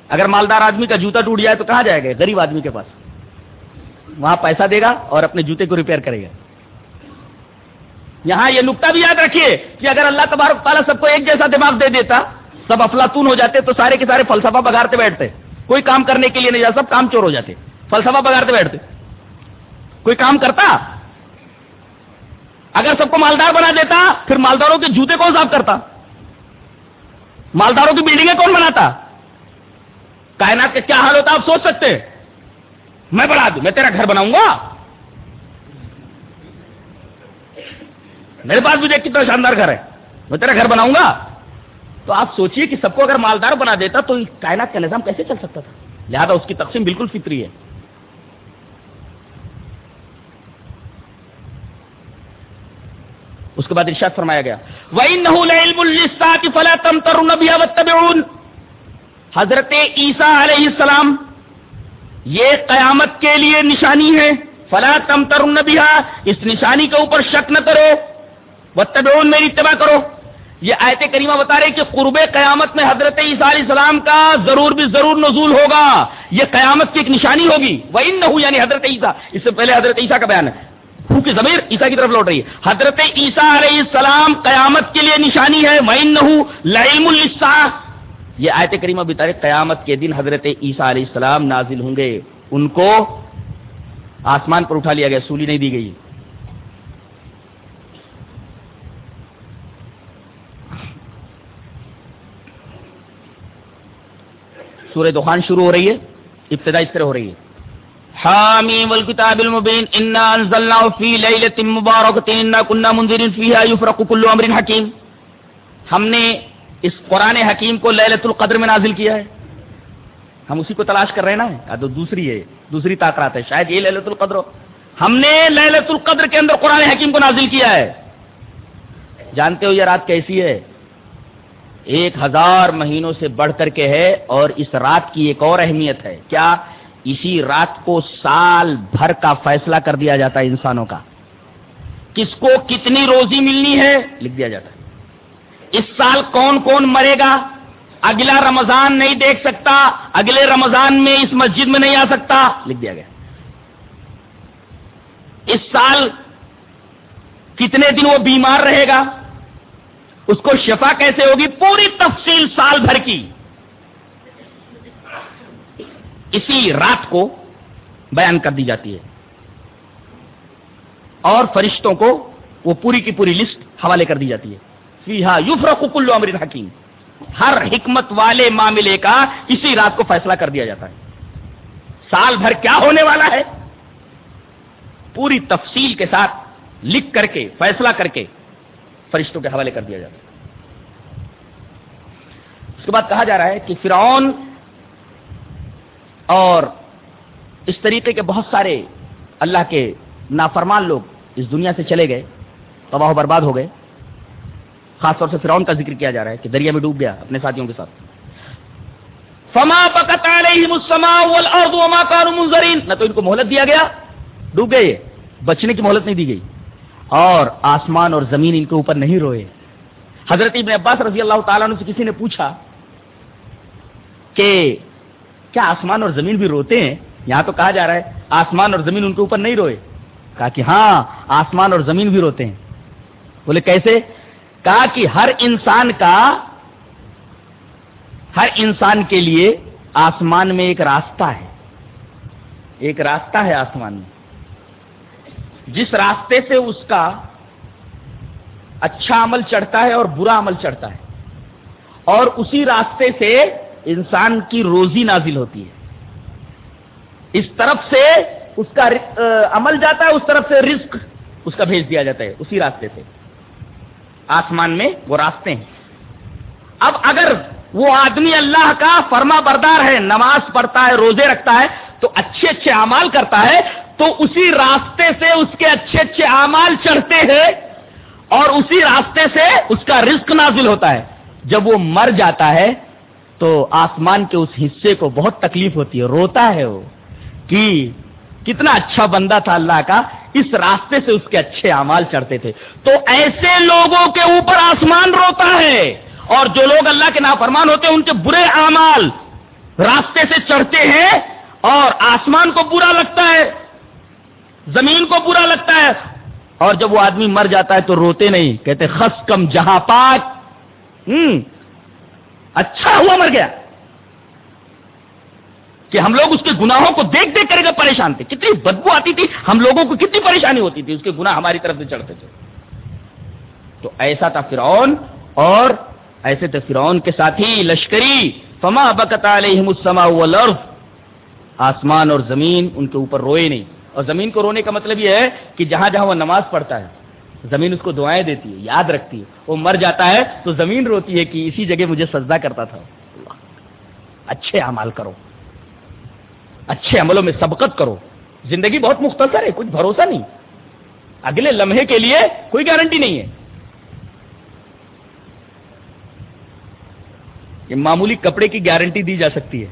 اگر مالدار آدمی کا جوتا ٹوٹ جائے تو کہاں جائے گا؟ غریب آدمی کے پاس۔ وہاں پیسہ دے گا اور اپنے جوتے کو ریپیئر کرے گا۔ یہاں یہ نقطہ بھی یاد رکھیے کہ اگر اللہ تبارک تعالیٰ سب کو ایک جیسا دماغ دے دیتا، سب افلاطون ہو جاتے تو سارے کے سارے فلسفہ بگاڑتے بیٹھتے۔ کوئی کام کرنے کے لیے نہیں جاتا، سب کام چور ہو جاتے۔ فلسفہ بگاڑتے بیٹھتے۔ کوئی کام کرتا؟ اگر سب کو مالدار بنا دیتا، پھر مالداروں کے جوتے کون صاف کرتا؟ مالداروں کی بلڈنگیں کون بناتا؟ کائنات کا کیا حال ہوتا؟ آپ سوچ سکتے میں بنا دوں میں تیرا گھر بناؤں گا؟ میرے پاس بھی دیکھ کتنا شاندار گھر ہے۔ میں تیرا گھر بناؤں گا۔ تو آپ سوچئے کہ سب کو اگر مالدار بنا دیتا تو کائنات کا نظام کیسے چل سکتا تھا؟ لہذا اس کی تقسیم بالکل فطری ہے۔ اس کے بعد ارشاد فرمایا گیا۔ حضرت عیسیٰ علیہ السلام، یہ قیامت کے لیے نشانی ہے۔ فلا تم ترون اس نشانی کے اوپر شک نہ کرو۔ وتبعون میری اتباع کرو۔ یہ آیت کریمہ بتا رہے کہ قرب قیامت میں حضرت عیسیٰ علیہ السلام کا ضرور بھی ضرور نزول ہوگا۔ یہ قیامت کی ایک نشانی ہوگی۔ وہ ان نہ یعنی حضرت عیسیٰ۔ اس سے پہلے حضرت عیسیٰ کا بیان ہے۔ کی ضمیر عیسیٰ کی طرف لوٹ رہی ہے۔ حضرت عیسیٰ علیہ السلام قیامت کے لیے نشانی ہے۔ لعلم یہ آیت کریمہ بتا رہے قیامت کے دن حضرت عیسیٰ علیہ السلام نازل ہوں گے۔ ان کو آسمان پر اٹھا لیا گیا، سولی نہیں دی گئی۔ سورہ دخان شروع ہو رہی ہے ابتدا اس طرح ہو رہی ہے۔ حامیم والکتاب المبین، انا انزلنا فی لیلت مبارکت انا کننا منذرین فیہا، یفرق کل امر حکیم۔ ہم نے اس قرآن حکیم کو لیلت القدر میں نازل کیا ہے۔ ہم اسی کو تلاش کر رہے ہیں نا تو دوسری ہے، دوسری طاقت ہے، شاید یہ لیلت القدر ہو۔ ہم نے لیلت القدر کے اندر قرآن حکیم کو نازل کیا ہے۔ جانتے ہو یہ رات کیسی ہے؟ ایک ہزار مہینوں سے بڑھ کر کے ہے اور اس رات کی ایک اور اہمیت ہے۔ کیا اسی رات کو سال بھر کا فیصلہ کر دیا جاتا ہے انسانوں کا؟ کس کو کتنی روزی ملنی ہے؟ لکھ دیا جاتا ہے۔ اس سال کون کون مرے گا؟ اگلا رمضان نہیں دیکھ سکتا، اگلے رمضان میں اس مسجد میں نہیں آ سکتا۔ لکھ دیا گیا۔ اس سال کتنے دن وہ بیمار رہے گا؟ اس کو شفا کیسے ہوگی؟ پوری تفصیل سال بھر کی۔ اسی رات کو بیان کر دی جاتی ہے۔ اور فرشتوں کو وہ پوری کی پوری لسٹ حوالے کر دی جاتی ہے۔ فیحا یوفرق کلو امر حکیم۔ ہر حکمت والے معاملے کا اسی رات کو فیصلہ کر دیا جاتا ہے۔ سال بھر کیا ہونے والا ہے؟ پوری تفصیل کے ساتھ لکھ کر کے، فیصلہ کر کے فرشتوں کے حوالے کر دیا جاتا ہے۔ اس کے بعد کہا جا رہا ہے کہ فرعون اور اس طریقے کے بہت سارے اللہ کے نافرمان لوگ اس دنیا سے چلے گئے، تباہ و برباد ہو گئے۔ خاص طور سے فرعون کا ذکر کیا جا رہا ہے کہ دریا میں ڈوب گیا اپنے ساتھیوں کے ساتھ۔ فما بکت علیہم السماء والارض وما كانوا منذرین نہ تو ان کو مہلت دیا گیا، ڈوب گئے بچنے کی مہلت نہیں دی گئی۔ اور آسمان اور زمین ان کے اوپر نہیں روئے۔ حضرت ابن عباس رضی اللہ تعالیٰ سے کسی نے پوچھا کہ کیا آسمان اور زمین بھی روتے ہیں؟ یہاں تو کہا جا رہا ہے آسمان اور زمین ان کے اوپر نہیں روئے۔ کہا کہ ہاں آسمان اور زمین بھی روتے ہیں۔ بولے کیسے؟ کہا کہ ہر انسان کا، ہر انسان کے لیے آسمان میں ایک راستہ ہے۔ ایک راستہ ہے آسمان میں۔ جس راستے سے اس کا اچھا عمل چڑھتا ہے اور برا عمل چڑھتا ہے، اور اسی راستے سے انسان کی روزی نازل ہوتی ہے۔ اس طرف سے اس کا عمل جاتا ہے، اس طرف سے رزق اس کا بھیج دیا جاتا ہے، اسی راستے سے۔ آسمان میں وہ راستے ہیں۔ اب اگر وہ آدمی اللہ کا فرما بردار ہے، نماز پڑھتا ہے، روزے رکھتا ہے، تو اچھے اچھے اعمال کرتا ہے تو اسی راستے سے اس کے اچھے اچھے اعمال چڑھتے ہیں اور اسی راستے سے اس کا رزق نازل ہوتا ہے۔ جب وہ مر جاتا ہے تو آسمان کے اس حصے کو بہت تکلیف ہوتی ہے، روتا ہے وہ کہ کتنا اچھا بندہ تھا اللہ کا، اس راستے سے اس کے اچھے اعمال چڑھتے تھے۔ تو ایسے لوگوں کے اوپر آسمان روتا ہے اور جو لوگ اللہ کے نافرمان ہوتے ہیں، ان کے برے اعمال راستے سے چڑھتے ہیں اور آسمان کو برا لگتا ہے۔ زمین کو برا لگتا ہے اور جب وہ آدمی مر جاتا ہے تو روتے نہیں، کہتے خس کم جہاں پاک۔ ہوں اچھا ہوا مر گیا۔ کہ ہم لوگ اس کے گناہوں کو دیکھ دیکھ کر پریشان تھے۔ کتنی بدبو آتی تھی۔ ہم لوگوں کو کتنی پریشانی ہوتی تھی۔ اس کے گناہ ہماری طرف سے چڑھتے تھے۔ تو ایسا تھا فرعون اور ایسے تھے فرعون کے ساتھی لشکری۔ فما بکت علیہم السماء والارض آسمان اور زمین ان کے اوپر روئے نہیں۔ اور زمین کو رونے کا مطلب یہ ہے کہ جہاں جہاں وہ نماز پڑھتا ہے، زمین اس کو دعائیں دیتی ہے، یاد رکھتی ہے۔ وہ مر جاتا ہے تو زمین روتی ہے کہ اسی جگہ مجھے سجدہ کرتا تھا۔ اچھے اعمال کرو۔ اچھے عملوں میں سبقت کرو۔ زندگی بہت مختصر ہے، کچھ بھروسہ نہیں۔ اگلے لمحے کے لیے کوئی گارنٹی نہیں ہے۔ یہ معمولی کپڑے کی گارنٹی دی جا سکتی ہے۔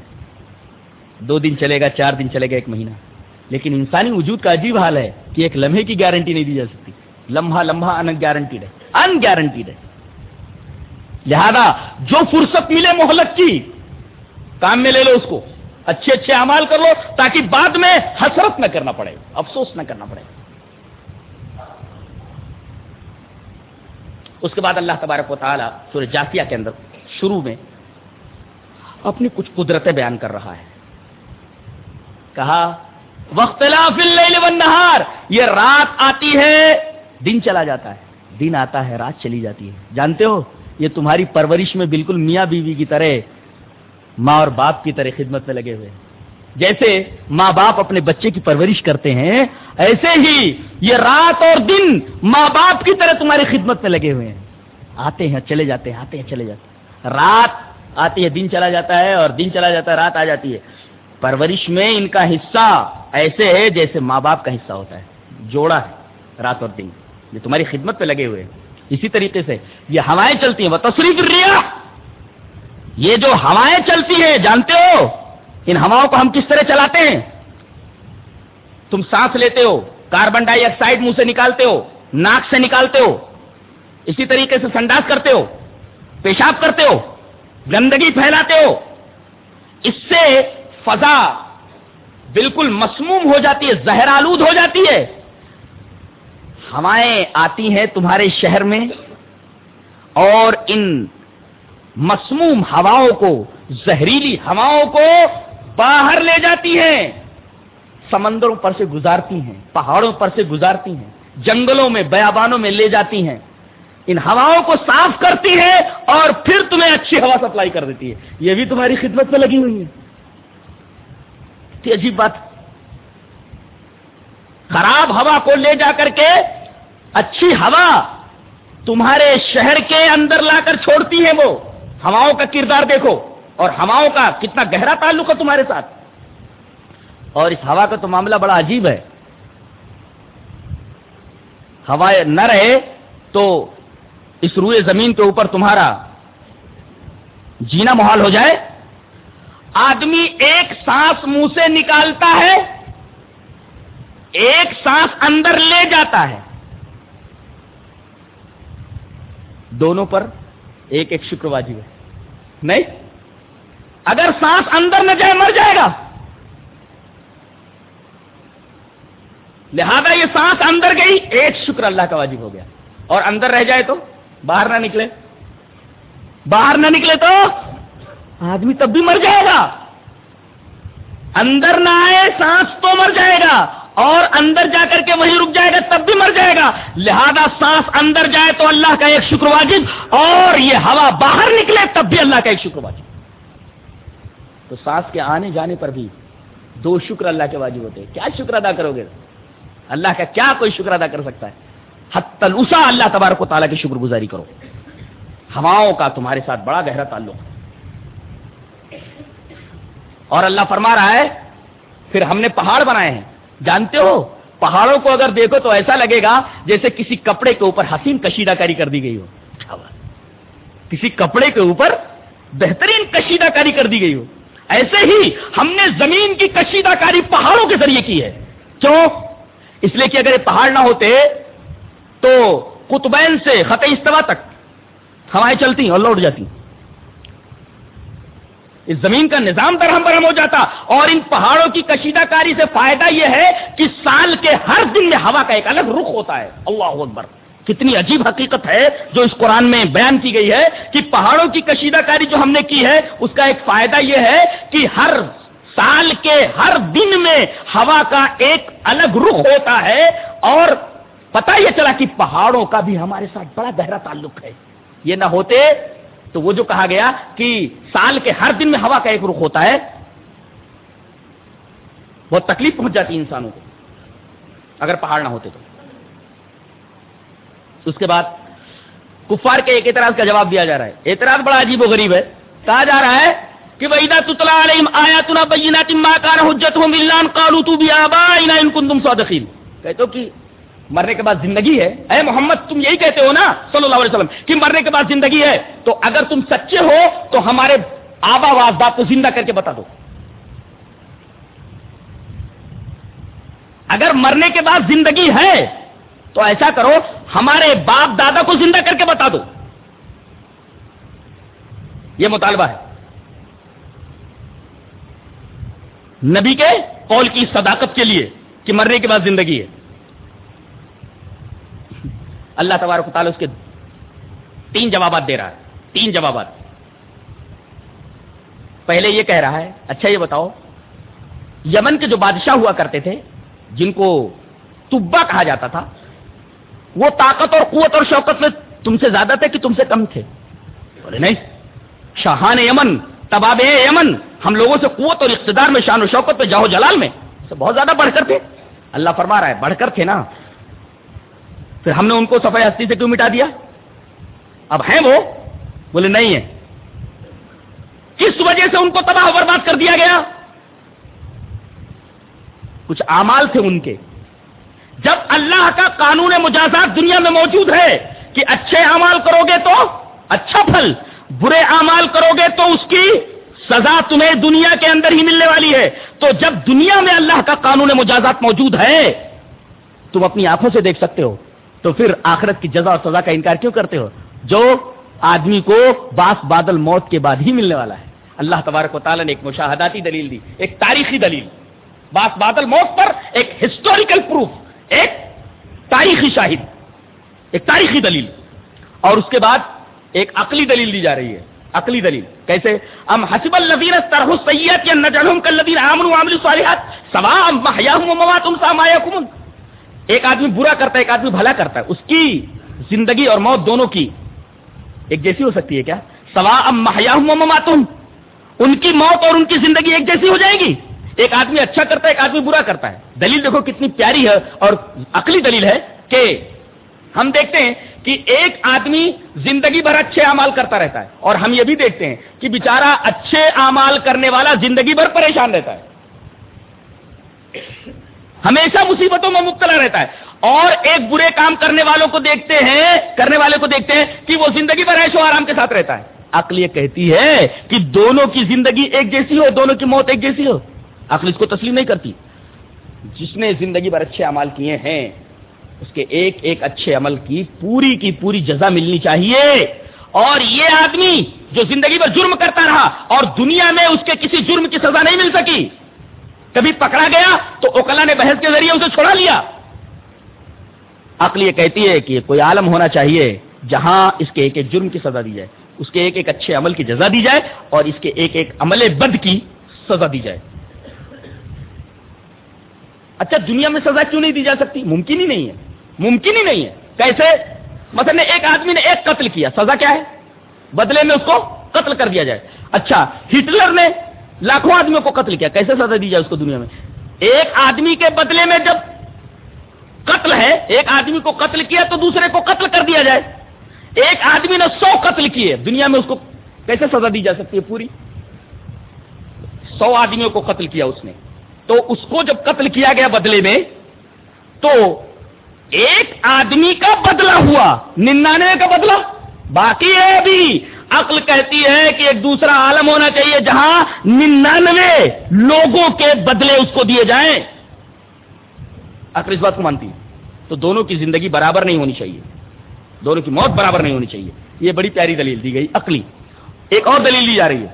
دو دن چلے گا، چار دن چلے گا، ایک مہینہ۔ لیکن انسانی وجود کا عجیب حال ہے کہ ایک لمحے کی گارنٹی نہیں دی جا سکتی۔ لمحہ لمحہ ان گارنٹیڈ ہے۔ ان گارنٹیڈ ہے۔ لہذا جو فرصت ملے محلت کی، کام میں لے لو اس کو۔ اچھے اچھے امال کر لو تاکہ بعد میں حسرت نہ کرنا پڑے، افسوس نہ کرنا پڑے۔ اس کے بعد اللہ تبارک و تعالیٰ سورہ جاسیہ کے اندر شروع میں اپنی کچھ قدرتیں بیان کر رہا ہے۔ کہا وقت والنہار یہ رات آتی ہے، دن چلا جاتا ہے۔ دن آتا ہے، رات چلی جاتی ہے۔ جانتے ہو، یہ تمہاری پرورش میں بالکل میاں بیوی کی طرح ماں اور باپ کی طرح خدمت میں لگے ہوئے ہیں۔ جیسے ماں باپ اپنے بچے کی پرورش کرتے ہیں، ایسے ہی یہ رات اور دن ماں باپ کی طرح تمہاری خدمت میں لگے ہوئے ہیں۔ آتے ہیں، چلے جاتے ہیں، آتے ہیں، چلے جاتے ہیں۔ رات آتی ہے، دن چلا جاتا ہے اور دن چلا جاتا ہے، رات آ جاتی ہے۔ پرورش میں ان کا حصہ ایسے ہے جیسے ماں باپ کا حصہ ہوتا ہے، جوڑا ہے، رات اور دن۔ یہ تمہاری خدمت پہ لگے ہوئے اسی طریقے سے یہ ہوائیں چلتی ہیں۔ وہ تصریف ریا یہ جو ہوائیں چلتی ہیں، جانتے ہو؟ ان ہواؤں کو ہم کس طرح چلاتے ہیں؟ تم سانس لیتے ہو، کاربن ڈائی آکسائڈ منہ سے نکالتے ہو، ناک سے نکالتے ہو۔ اسی طریقے سے سنڈاس کرتے ہو، پیشاب کرتے ہو، گندگی پھیلاتے ہو۔ اس سے فضا بالکل مسموم ہو جاتی ہے، زہر آلود ہو جاتی ہے۔ ہوائیں آتی ہیں تمہارے شہر میں اور ان مسموم ہواؤں کو، زہریلی ہواؤں کو باہر لے جاتی ہیں۔ سمندروں پر سے گزارتی ہیں، پہاڑوں پر سے گزارتی ہیں، جنگلوں میں، بیابانوں میں لے جاتی ہیں۔ ان ہواؤں کو صاف کرتی ہے اور پھر تمہیں اچھی ہوا سپلائی کر دیتی ہے یہ بھی تمہاری خدمت میں لگی ہوئی ہے عجیب بات۔ خراب ہوا کو لے جا کر کے اچھی ہوا تمہارے شہر کے اندر لا کر چھوڑتی ہے وہ۔ ہواؤں کا کردار دیکھو، اور ہواؤں کا کتنا گہرا تعلق ہے تمہارے ساتھ۔ اور اس ہوا کا تو معاملہ بڑا عجیب ہے۔ ہوا نہ رہے تو اس روئے زمین کے اوپر تمہارا جینا محال ہو جائے۔ آدمی ایک سانس منہ سے نکالتا ہے، ایک سانس اندر لے جاتا ہے۔ دونوں پر ایک ایک شکر واجب ہے۔ نہیں؟ اگر سانس اندر نہ جائے، مر جائے گا۔ لہذا یہ سانس اندر گئی، ایک شکر اللہ کا واجب ہو گیا۔ اور اندر رہ جائے تو باہر نہ نکلے۔ باہر نہ نکلے تو آدمی تب بھی مر جائے گا۔ اندر نہ آئے سانس تو مر جائے گا، اور اندر جا کر کے وہیں رک جائے گا، تب بھی مر جائے گا۔ لہذا سانس اندر جائے تو اللہ کا ایک شکر واجب، اور یہ ہوا باہر نکلے تب بھی اللہ کا ایک شکر واجب۔ تو سانس کے آنے جانے پر بھی دو شکر اللہ کے واجب ہوتے ہیں۔ کیا شکر ادا کرو گے؟ اللہ کا کیا کوئی شکر ادا کر سکتا ہے؟ حت السا اللہ تبارک و تعالیٰ کی شکر گزاری کرو۔ ہواؤں کا تمہارے ساتھ بڑا گہرا تعلق۔ ہے اور اللہ فرما رہا ہے، پھر ہم نے پہاڑ بنائے ہیں۔ جانتے ہو، پہاڑوں کو اگر دیکھو تو ایسا لگے گا جیسے کسی کپڑے کے اوپر حسین کشیدہ کاری کر دی گئی ہو۔ کسی کپڑے کے اوپر بہترین کشیدہ کاری کر دی گئی ہو۔ ایسے ہی ہم نے زمین کی کشیدہ کاری پہاڑوں کے ذریعے کی ہے۔ کیوں؟ اس لیے کہ اگر یہ پہاڑ نہ ہوتے تو قطبین سے خط استوا تک ہوائیں چلتی اور لوٹ جاتی اس زمین کا نظام درہم برہم ہو جاتا اور ان پہاڑوں کی کشیدہ کاری سے فائدہ یہ ہے کہ سال کے ہر دن میں ہوا کا ایک الگ رخ ہوتا ہے۔ اللہ اکبر۔ کتنی عجیب حقیقت ہے جو اس قرآن میں بیان کی گئی ہے کہ پہاڑوں کی کشیدہ کاری جو ہم نے کی ہے، اس کا ایک فائدہ یہ ہے کہ ہر سال کے ہر دن میں ہوا کا ایک الگ رخ ہوتا ہے اور پتا یہ چلا کہ پہاڑوں کا بھی ہمارے ساتھ بڑا گہرا تعلق ہے۔ یہ نہ ہوتے تو وہ جو کہا گیا کہ سال کے ہر دن میں ہوا کا ایک رخ ہوتا ہے، بہت تکلیف پہنچ جاتی انسانوں کو، اگر پہاڑ نہ ہوتے تو۔ اس کے بعد کفار کے ایک اعتراض کا جواب دیا جا رہا ہے۔ اعتراض بڑا عجیب و غریب ہے۔ کہا جا رہا ہے کہ وَإِذَا تُتْلَى عَلَيْهِمْ آيَاتُنَا بَيِّنَاتٍ مَا كَانَ حُجَّتُهُمْ إِلَّا أَن قَالُوا بِآبَائِنَا إِن صَادِقِينَ۔ کہتے ہو کہ مرنے کے بعد زندگی ہے۔ اے محمد، تم یہی کہتے ہو نا صلی اللہ علیہ وسلم کہ مرنے کے بعد زندگی ہے۔ تو اگر تم سچے ہو تو ہمارے آبا و اجداد کو زندہ کر کے بتا دو۔ اگر مرنے کے بعد زندگی ہے تو ایسا کرو، ہمارے باپ دادا کو زندہ کر کے بتا دو۔ یہ مطالبہ ہے۔ نبی کے قول کی صداقت کے لیے کہ مرنے کے بعد زندگی ہے۔ اللہ تبارک تعالیٰ اس کے تین جوابات دے رہا ہے، تین جوابات۔ پہلے یہ کہہ رہا ہے اچھا یہ بتاؤ، یمن کے جو بادشاہ ہوا کرتے تھے، جن کو تبا کہا جاتا تھا، وہ طاقت اور قوت اور شوکت میں تم سے زیادہ تھے کہ تم سے کم تھے؟ بولے نہیں۔ شاہان یمن تباب یمن، ہم لوگوں سے قوت اور اقتدار میں، شان و شوکت میں جاہو جلال میں بہت زیادہ بڑھ کر تھے۔ اللہ فرما رہا ہے، بڑھ کر تھے نا۔ پھر ہم نے ان کو سفید ہستی سے کیوں مٹا دیا؟ اب ہیں وہ؟ بولے نہیں ہے کس وجہ سے ان کو تباہ برباد کر دیا گیا؟ کچھ امال تھے ان کے۔ جب اللہ کا قانون مجازات دنیا میں موجود ہے کہ اچھے امال کرو گے تو اچھا پھل، برے امال کرو گے تو اس کی سزا تمہیں دنیا کے اندر ہی ملنے والی ہے۔ تو جب دنیا میں اللہ کا قانون مجازات موجود ہے، تم اپنی آنکھوں سے دیکھ سکتے ہو۔ تو پھر آخرت کی جزا اور سزا کا انکار کیوں کرتے ہو؟ جو آدمی کو باس بادل موت کے بعد ہی ملنے والا ہے۔ اللہ تبارک و تعالیٰ نے ایک مشاہداتی دلیل دی، ایک تاریخی دلیل۔ باس بادل موت پر ایک ہسٹوریکل پروف ایک تاریخی شاہد، ایک تاریخی دلیل۔ اور اس کے بعد ایک عقلی دلیل دی جا رہی ہے۔ عقلی دلیل۔ کیسے؟ ام حسب الذین طرح السیئات نجعلهم كالذین آمنوا وعملوا الصالحات، سواء محیاهم ومماتهم سواء يحكمون ایک آدمی برا کرتا ہے، ایک آدمی بھلا کرتا ہے۔ اس کی زندگی اور موت دونوں کی ایک جیسی ہو سکتی ہے کیا؟ سوا ام مماتم ان کی موت اور ان کی زندگی ایک جیسی ہو جائے گی۔ ایک آدمی اچھا کرتا ہے، ایک آدمی برا کرتا ہے۔ دلیل دیکھو کتنی پیاری ہے اور عقلی دلیل ہے کہ ہم دیکھتے ہیں کہ ایک آدمی زندگی بھر اچھے اعمال کرتا رہتا ہے اور ہم یہ بھی دیکھتے ہیں کہ بیچارہ اچھے اعمال کرنے والا زندگی بھر پریشان رہتا ہے۔ ہمیشہ مصیبتوں میں مبتلا رہتا ہے۔ اور ایک برے کام کرنے والوں کو دیکھتے ہیں، کرنے والے کو دیکھتے ہیں کہ وہ زندگی بھر ایشو آرام کے ساتھ رہتا ہے۔ عقل یہ کہتی ہے کہ دونوں کی زندگی ایک جیسی ہو، دونوں کی موت ایک جیسی ہو۔ عقل اس کو تسلیم نہیں کرتی۔ جس نے زندگی بھر اچھے عمل کیے ہیں، اس کے ایک ایک اچھے عمل کی پوری کی پوری جزا ملنی چاہیے۔ اور یہ آدمی جو زندگی بھر جرم کرتا رہا اور دنیا میں اس کے کسی جرم کی سزا نہیں مل سکی کبھی پکڑا گیا تو اوکلا نے بحث کے ذریعے اسے چھوڑا لیا۔ عقل یہ کہتی ہے کہ کوئی عالم ہونا چاہیے جہاں اس کے ایک ایک جرم کی سزا دی جائے، اس کے ایک ایک اچھے عمل کی جزا دی جائے اور اس کے ایک ایک عمل بد کی سزا دی جائے۔ اچھا دنیا میں سزا کیوں نہیں دی جا سکتی؟ ممکن ہی نہیں ہے۔ ممکن ہی نہیں ہے۔ کیسے؟ مثلا ایک آدمی نے ایک قتل کیا، سزا کیا ہے؟ بدلے میں اس کو قتل کر دیا جائے۔ اچھا ہٹلر نے لاکھوں آدمیوں کو قتل کیا، کیسے سزا دی جائے اس کو دنیا میں؟ ایک آدمی کے بدلے میں جب قتل ہے، ایک آدمی کو قتل کیا تو دوسرے کو قتل کر دیا جائے۔ ایک آدمی نے سو قتل کیے، دنیا میں اس کو کیسے سزا دی جا سکتی ہے پوری؟ سو آدمیوں کو قتل کیا اس نے۔ تو اس کو جب قتل کیا گیا بدلے میں، تو ایک آدمی کا بدلہ ہوا، ننانوے کا بدلہ، باقی ہے ابھی۔ عقل کہتی ہے کہ ایک دوسرا عالم ہونا چاہیے جہاں ننانوے لوگوں کے بدلے اس کو دیے جائیں۔ عقل اس بات کو مانتی ہے۔ تو دونوں کی زندگی برابر نہیں ہونی چاہیے۔ دونوں کی موت برابر نہیں ہونی چاہیے۔ یہ بڑی پیاری دلیل دی گئی، عقلی۔ ایک اور دلیل لی جا رہی ہے۔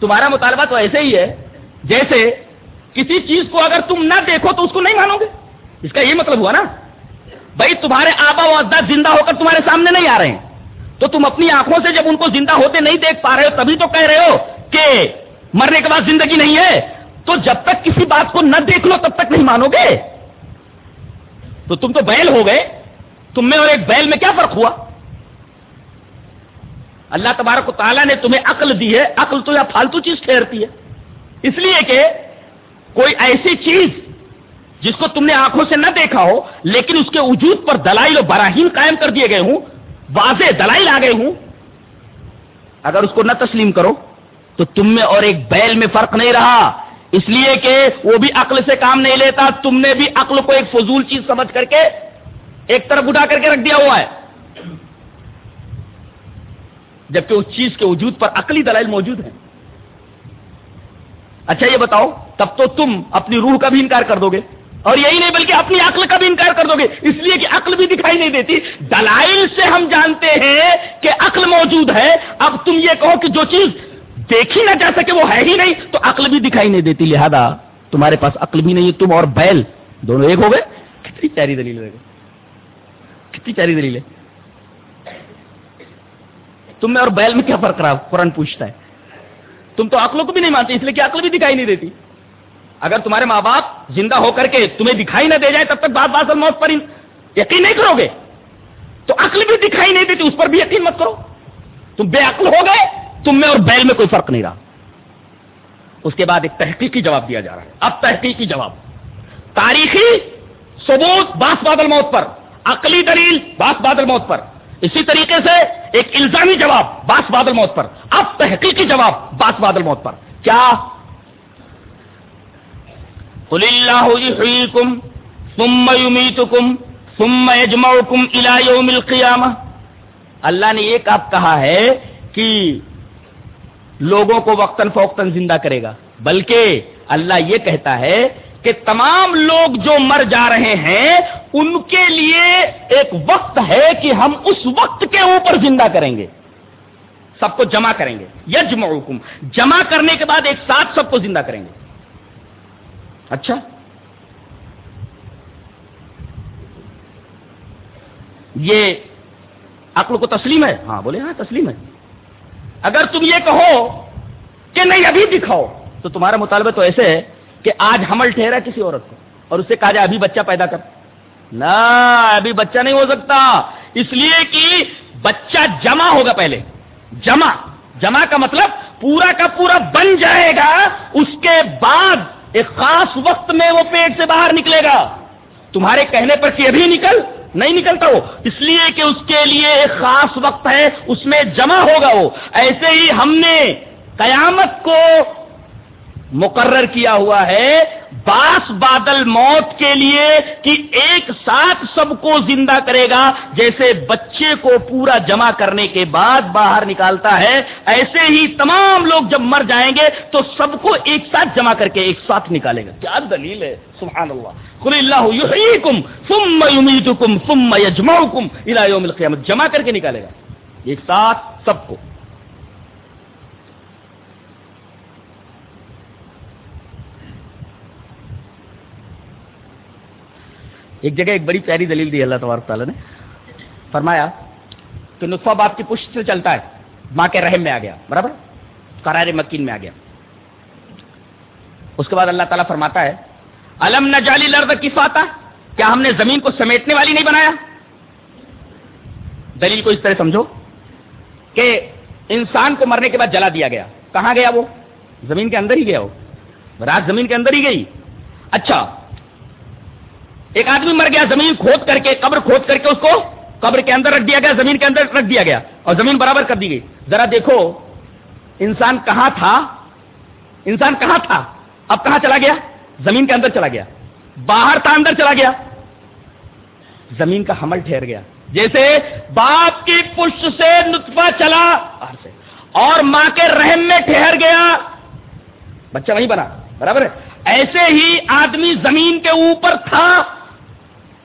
تمہارا مطالبہ تو ایسے ہی ہے جیسے کسی چیز کو اگر تم نہ دیکھو تو اس کو نہیں مانو گے۔ اس کا یہ مطلب ہوا نا۔ بھائی تمہارے آبا و اجداد زندہ ہو کر تمہارے سامنے نہیں آ رہے ہیں۔ تو تم اپنی آنکھوں سے جب ان کو زندہ ہوتے نہیں دیکھ پا رہے ہو، تبھی تو کہہ رہے ہو کہ مرنے کے بعد زندگی نہیں ہے۔ تو جب تک کسی بات کو نہ دیکھ لو، تب تک نہیں مانو گے۔ تو تم تو بیل ہو گئے۔ تم میں اور ایک بیل میں کیا فرق ہوا؟ اللہ تبارک و تعالیٰ نے تمہیں عقل دی ہے۔ عقل تو یا فالتو چیز ٹھہرتی ہے۔ اس لیے کہ کوئی ایسی چیز جس کو تم نے آنکھوں سے نہ دیکھا ہو، لیکن اس کے وجود پر دلائل و براہین قائم کر دیے گئے ہوں واضح دلائل آ گئے ہوں۔ اگر اس کو نہ تسلیم کرو، تو تم میں اور ایک بیل میں فرق نہیں رہا۔ اس لیے کہ وہ بھی عقل سے کام نہیں لیتا، تم نے بھی عقل کو ایک فضول چیز سمجھ کر کے ایک طرف اٹھا کر کے رکھ دیا ہوا ہے۔ جبکہ اس چیز کے وجود پر عقلی دلائل موجود ہیں۔ اچھا یہ بتاؤ، تب تو تم اپنی روح کا بھی انکار کر دو گے۔ اور یہی نہیں بلکہ اپنی عقل کا بھی انکار کر دو گے۔ اس لیے کہ عقل بھی دکھائی نہیں دیتی۔ دلائل سے ہم جانتے ہیں کہ عقل موجود ہے۔ اب تم یہ کہو کہ جو چیز دیکھی نہ جا سکے وہ ہے ہی نہیں، تو عقل بھی دکھائی نہیں دیتی۔ لہذا تمہارے پاس عقل بھی نہیں ہے، تم اور بیل دونوں ایک ہو گئے۔ کتنی پیاری دلیل ہے۔ کتنی پیاری دلیل ہے۔ تم میں اور بیل میں کیا فرق رہا؟ قرآن پوچھتا ہے۔ تم تو عقلوں کو بھی نہیں مانتے، اس لیے کہ عقل بھی دکھائی نہیں دیتی۔ اگر تمہارے ماں باپ زندہ ہو کر کے تمہیں دکھائی نہ دے جائے تب تک بات بات موت پر یقین نہیں کرو گے۔ تو عقل بھی دکھائی نہیں دیتی، اس پر بھی یقین مت کرو۔ تم بے عقل ہو گئے، تم میں اور بیل میں کوئی فرق نہیں رہا۔ اس کے بعد ایک تحقیقی جواب دیا جا رہا ہے۔ اب تحقیقی جواب۔ تاریخی ثبوت باس بادل موت پر، عقلی دلیل باس بادل موت پر۔ اسی طریقے سے ایک الزامی جواب باس بادل موت پر۔ اب تحقیقی جواب باس بادل موت پر۔ کیا قل اللہ یحییکم ثم یمیتکم ثم یجمعکم الى یوم القیامہ اللہ نے ایک آپ کہا ہے کہ لوگوں کو وقتاً فوقتاً زندہ کرے گا۔ بلکہ اللہ یہ کہتا ہے کہ تمام لوگ جو مر جا رہے ہیں، ان کے لیے ایک وقت ہے کہ ہم اس وقت کے اوپر زندہ کریں گے۔ سب کو جمع کریں گے۔ یجم حکم جمع کرنے کے بعد ایک ساتھ سب کو زندہ کریں گے۔ اچھا یہ عقل کو تسلیم ہے ہاں بولے ہاں تسلیم ہے۔ اگر تم یہ کہو کہ نہیں، ابھی دکھاؤ، تو تمہارا مطالبہ تو ایسے ہے کہ آج حمل ٹھہرا کسی عورت کو اور اس سے کہا جائے ابھی بچہ پیدا کر۔ نہ، ابھی بچہ نہیں ہو سکتا۔ اس لیے کہ بچہ جمع ہوگا پہلے۔ جمع جمع کا مطلب پورا کا پورا بن جائے گا، اس کے بعد ایک خاص وقت میں وہ پیٹ سے باہر نکلے گا۔ تمہارے کہنے پر کہ ابھی نکل، نہیں نکلتا وہ۔ اس لیے کہ اس کے لیے ایک خاص وقت ہے، اس میں جمع ہوگا وہ۔ ایسے ہی ہم نے قیامت کو مقرر کیا ہوا ہے۔ باس بادل موت کے لیے کہ ایک ساتھ سب کو زندہ کرے گا، جیسے بچے کو پورا جمع کرنے کے بعد باہر نکالتا ہے۔ ایسے ہی تمام لوگ جب مر جائیں گے تو سب کو ایک ساتھ جمع کر کے ایک ساتھ نکالے گا۔ کیا دلیل ہے؟ سبحان اللہ خل اللہ یحییکم ثم یمیتکم ثم یجمعکم الى یوم القیامت جمع کر کے نکالے گا۔ ایک ساتھ سب کو۔ ایک جگہ ایک بڑی پیاری دلیل دی اللہ تبارک تعالیٰ نے۔ فرمایا کہ نطفہ باپ کی پشت سے چلتا ہے، ماں کے رحم میں آ گیا، برابر؟ قرار مکین میں آ گیا۔ اس کے بعد اللہ تعالیٰ فرماتا ہے، الم نہ جالی لرد کی فاتح کیا ہم نے زمین کو سمیٹنے والی نہیں بنایا؟ دلیل کو اس طرح سمجھو کہ انسان کو مرنے کے بعد جلا دیا گیا۔ کہاں گیا وہ؟ زمین کے اندر ہی گیا وہ۔ رات زمین کے اندر ہی گئی۔ اچھا ایک آدمی مر گیا، زمین کھود کر کے، قبر کھود کر کے اس کو قبر کے اندر رکھ دیا گیا، زمین کے اندر رکھ دیا گیا اور زمین برابر کر دی گئی۔ ذرا دیکھو، انسان کہاں تھا؟ انسان کہاں تھا؟ اب کہاں چلا گیا؟ زمین کے اندر چلا گیا۔ باہر تھا، اندر چلا گیا۔ زمین کا حمل ٹھہر گیا۔ جیسے باپ کی پشت سے نطفہ چلا سے۔ اور ماں کے رحم میں ٹھہر گیا۔ بچہ وہیں بنا، برابر ہے۔ ایسے ہی آدمی زمین کے اوپر تھا۔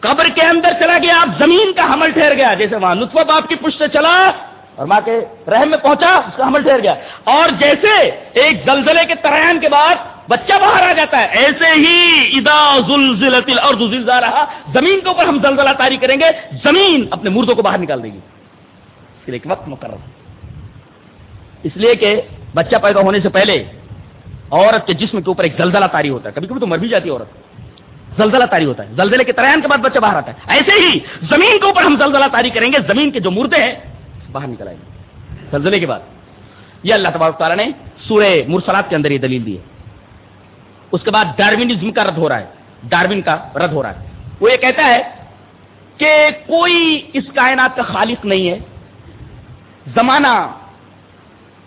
قبر کے اندر چلا گیا، اب زمین کا حمل ٹھہر گیا، جیسے وہاں نطفہ باپ کی پشت سے چلا اور ماں کے رحم میں پہنچا، اس کا حمل ٹھہر گیا۔ اور جیسے ایک زلزلے کے ترائن کے بعد بچہ باہر آ جاتا ہے، ایسے ہی ادا زلزلت الارض زلزالها زمین کے اوپر ہم زلزلہ تاری کریں گے، زمین اپنے مردوں کو باہر نکال دے گی۔ اس لیے ایک وقت مقرر۔ اس لیے کہ بچہ پیدا ہونے سے پہلے عورت کے جسم کے اوپر ایک زلزلہ تاری ہوتا ہے، کبھی کبھی تو مر بھی جاتی ہے عورت۔ زلزلہ تاری ہوتا ہے۔ زلزلے کے ترائن کے بعد بچہ باہر آتا ہے۔ ایسے ہی زمین کے اوپر ہم زلزلہ تاری کریں گے، زمین کے جو مردے ہیں، باہر نکل آئیں گے۔ زلزلے کے بعد۔ یہ اللہ تبارک تعالیٰ نے سورہ مرسلات کے اندر یہ دلیل دی ہے۔ اس کے بعد ڈاروینزم کا رد ہو رہا ہے۔ ڈاروین کا رد ہو رہا ہے۔ وہ یہ کہتا ہے کہ کوئی اس کائنات کا خالق نہیں ہے۔ زمانہ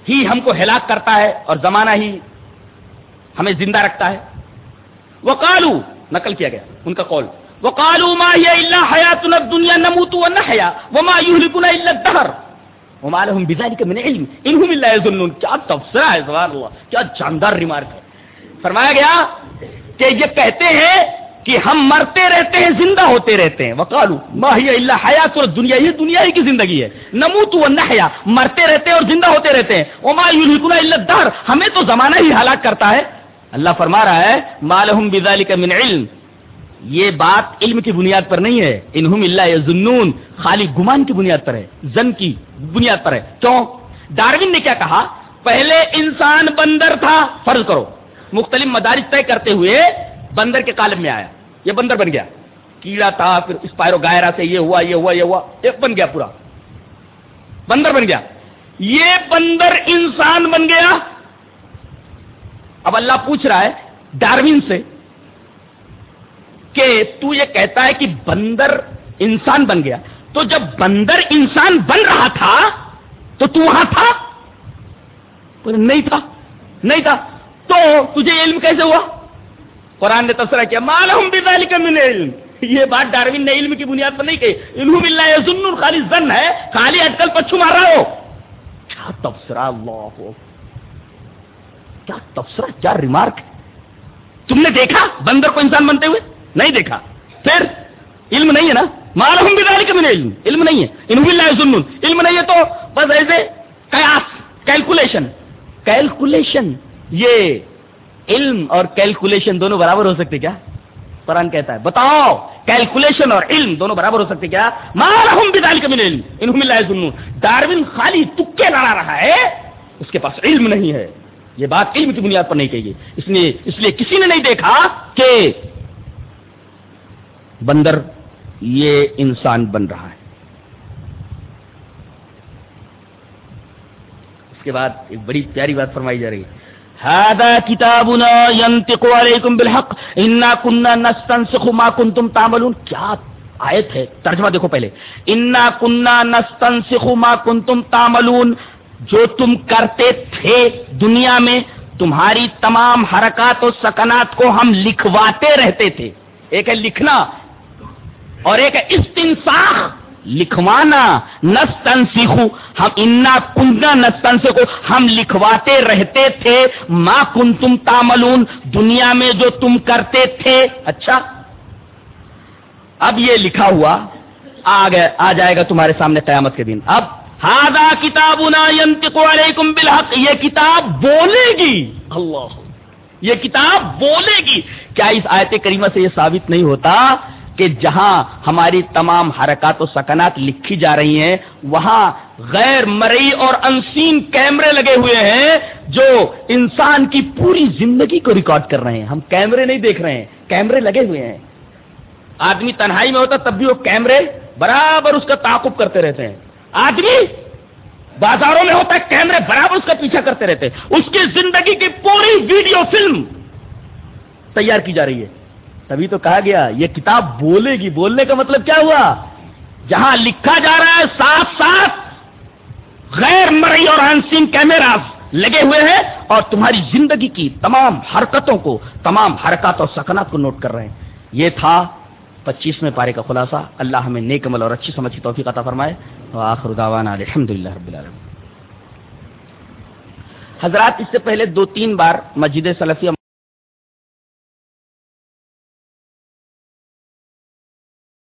ہی ہم کو ہلاک کرتا ہے اور زمانہ ہی ہمیں زندہ رکھتا ہے۔ وہ کالو نقل کیا گیا، ان کا قول۔ وہ کالو ما اللہ حیات دنیا نموت نہ حیا وہ ما یو اللہ دہر وہ من علم انہم اللہ کیا تبصرہ ہے، سبحان اللہ۔ کیا جاندار ریمارک ہے۔ فرمایا گیا کہ یہ کہتے ہیں کہ ہم مرتے رہتے ہیں، زندہ ہوتے رہتے ہیں۔ وکالو ماہی اللہ حیات اور دنیا یہ دنیا ہی کی زندگی ہے۔ نموت و نحیا مرتے رہتے ہیں اور زندہ ہوتے رہتے ہیں۔ وما یلکنا الا الدهر، ہمیں تو زمانہ ہی ہلاک کرتا ہے۔ اللہ فرما رہا ہے مالہم بذالک من علم۔ یہ بات علم کی بنیاد پر نہیں ہے۔ انہم اللہ یظنون خالی گمان کی بنیاد پر ہے، زن کی بنیاد پر ہے۔ کیوں؟ ڈاروین نے کیا کہا؟ پہلے انسان بندر تھا، فرض کرو۔ مختلف مدارس طے کرتے ہوئے بندر کے کالم میں آیا۔ یہ بندر بن گیا۔ کیڑا تھا، پھر اسپائرو گائرا سے یہ ہوا یہ ہوا یہ ہوا۔ ایک بن گیا پورا۔ بندر بن گیا۔ یہ بندر انسان بن گیا۔ اب اللہ پوچھ رہا ہے ڈاروین سے کہ تو یہ کہتا ہے کہ بندر انسان بن گیا۔ تو جب بندر انسان بن رہا تھا، تو تو وہاں تھا؟ نہیں تھا نہیں تھا۔ تو تجھے علم کیسے ہوا؟ قرآن نے تبصرہ کیا مالحم بذالک من علم۔ یہ بات ڈاروین نے علم کی بنیاد پر نہیں کہی۔ انہوں باللہ یظن خالی زن ہے، خالی اٹکل پچھو مار رہا ہو۔ کیا تبصرہ، اللہ ہو کیا تبصرہ کیا ریمارک تم نے دیکھا؟ بندر کو انسان بنتے ہوئے؟ نہیں دیکھا۔ پھر علم نہیں ہے نا؟ مالحم بذالک من علم۔ علم نہیں ہے۔ انہوں علم نہیں ہے تو بس ایسے قیاس کیلکولیشن کیلکولیشن یہ علم اور کیلکولیشن دونوں برابر ہو سکتے کیا؟ قرآن کہتا ہے۔ بتاؤ کیلکولیشن اور علم دونوں برابر ہو سکتے کیا؟ علم۔ ڈاروین خالی تکے لڑا رہا ہے، اس کے پاس علم نہیں ہے۔ یہ بات علم کی بنیاد پر نہیں کہی اس نے اس لیے کسی نے نہیں دیکھا کہ بندر یہ انسان بن رہا ہے۔ اس کے بعد ایک بڑی پیاری بات فرمائی جا رہی ہے۔ هذا كتابنا ينطق عليكم بالحق، انا كنا نستنسخ ما كنتم تعملون. کیا آیت ہے؟ ترجمہ دیکھو پہلے۔ انا كنا نستنسخ ما كنتم تعملون. جو تم کرتے تھے دنیا میں، تمہاری تمام حرکات و سکنات کو ہم لکھواتے رہتے تھے۔ ایک ہے لکھنا اور ایک ہے استنساخ، لکھوانا نستن سیکھو ہم انا کننا نستن سے ہم لکھواتے رہتے تھے۔ ماں کن تم تاملون دنیا میں جو تم کرتے تھے۔ اچھا۔ اب یہ لکھا ہوا آ گیا آ جائے گا تمہارے سامنے قیامت کے دن۔ اب ہادا کتاب علیکم بالحق، یہ کتاب بولے گی۔ اللہ۔ یہ کتاب بولے گی۔ کیا اس آیت کریمہ سے یہ ثابت نہیں ہوتا کہ جہاں ہماری تمام حرکات و سکنات لکھی جا رہی ہیں، وہاں غیر مرئی اور انسین کیمرے لگے ہوئے ہیں جو انسان کی پوری زندگی کو ریکارڈ کر رہے ہیں۔ ہم کیمرے نہیں دیکھ رہے ہیں، کیمرے لگے ہوئے ہیں۔ آدمی تنہائی میں ہوتا تب بھی وہ کیمرے برابر اس کا تعاقب کرتے رہتے ہیں۔ آدمی بازاروں میں ہوتا ہے، کیمرے برابر اس کا پیچھا کرتے رہتے اس کی زندگی کی پوری ویڈیو فلم تیار کی جا رہی ہے۔ تبھی تو کہا گیا، یہ کتاب بولے گی۔ بولنے کا مطلب کیا ہوا؟ جہاں لکھا جا رہا ہے، ساتھ ساتھ غیر مرئی اور انسین کیمراز لگے ہوئے ہیں اور تمہاری زندگی کی تمام حرکتوں کو، تمام حرکات اور سکنات کو نوٹ کر رہے ہیں۔ یہ تھا پچیسویں پارے کا خلاصہ۔ اللہ ہمیں نیک عمل اور اچھی سمجھ کی توفیق عطا فرمائے۔ وآخر دعوانا الحمد للہ رب العالمین۔ حضرات، اس سے پہلے دو تین بار مسجد سلفیہ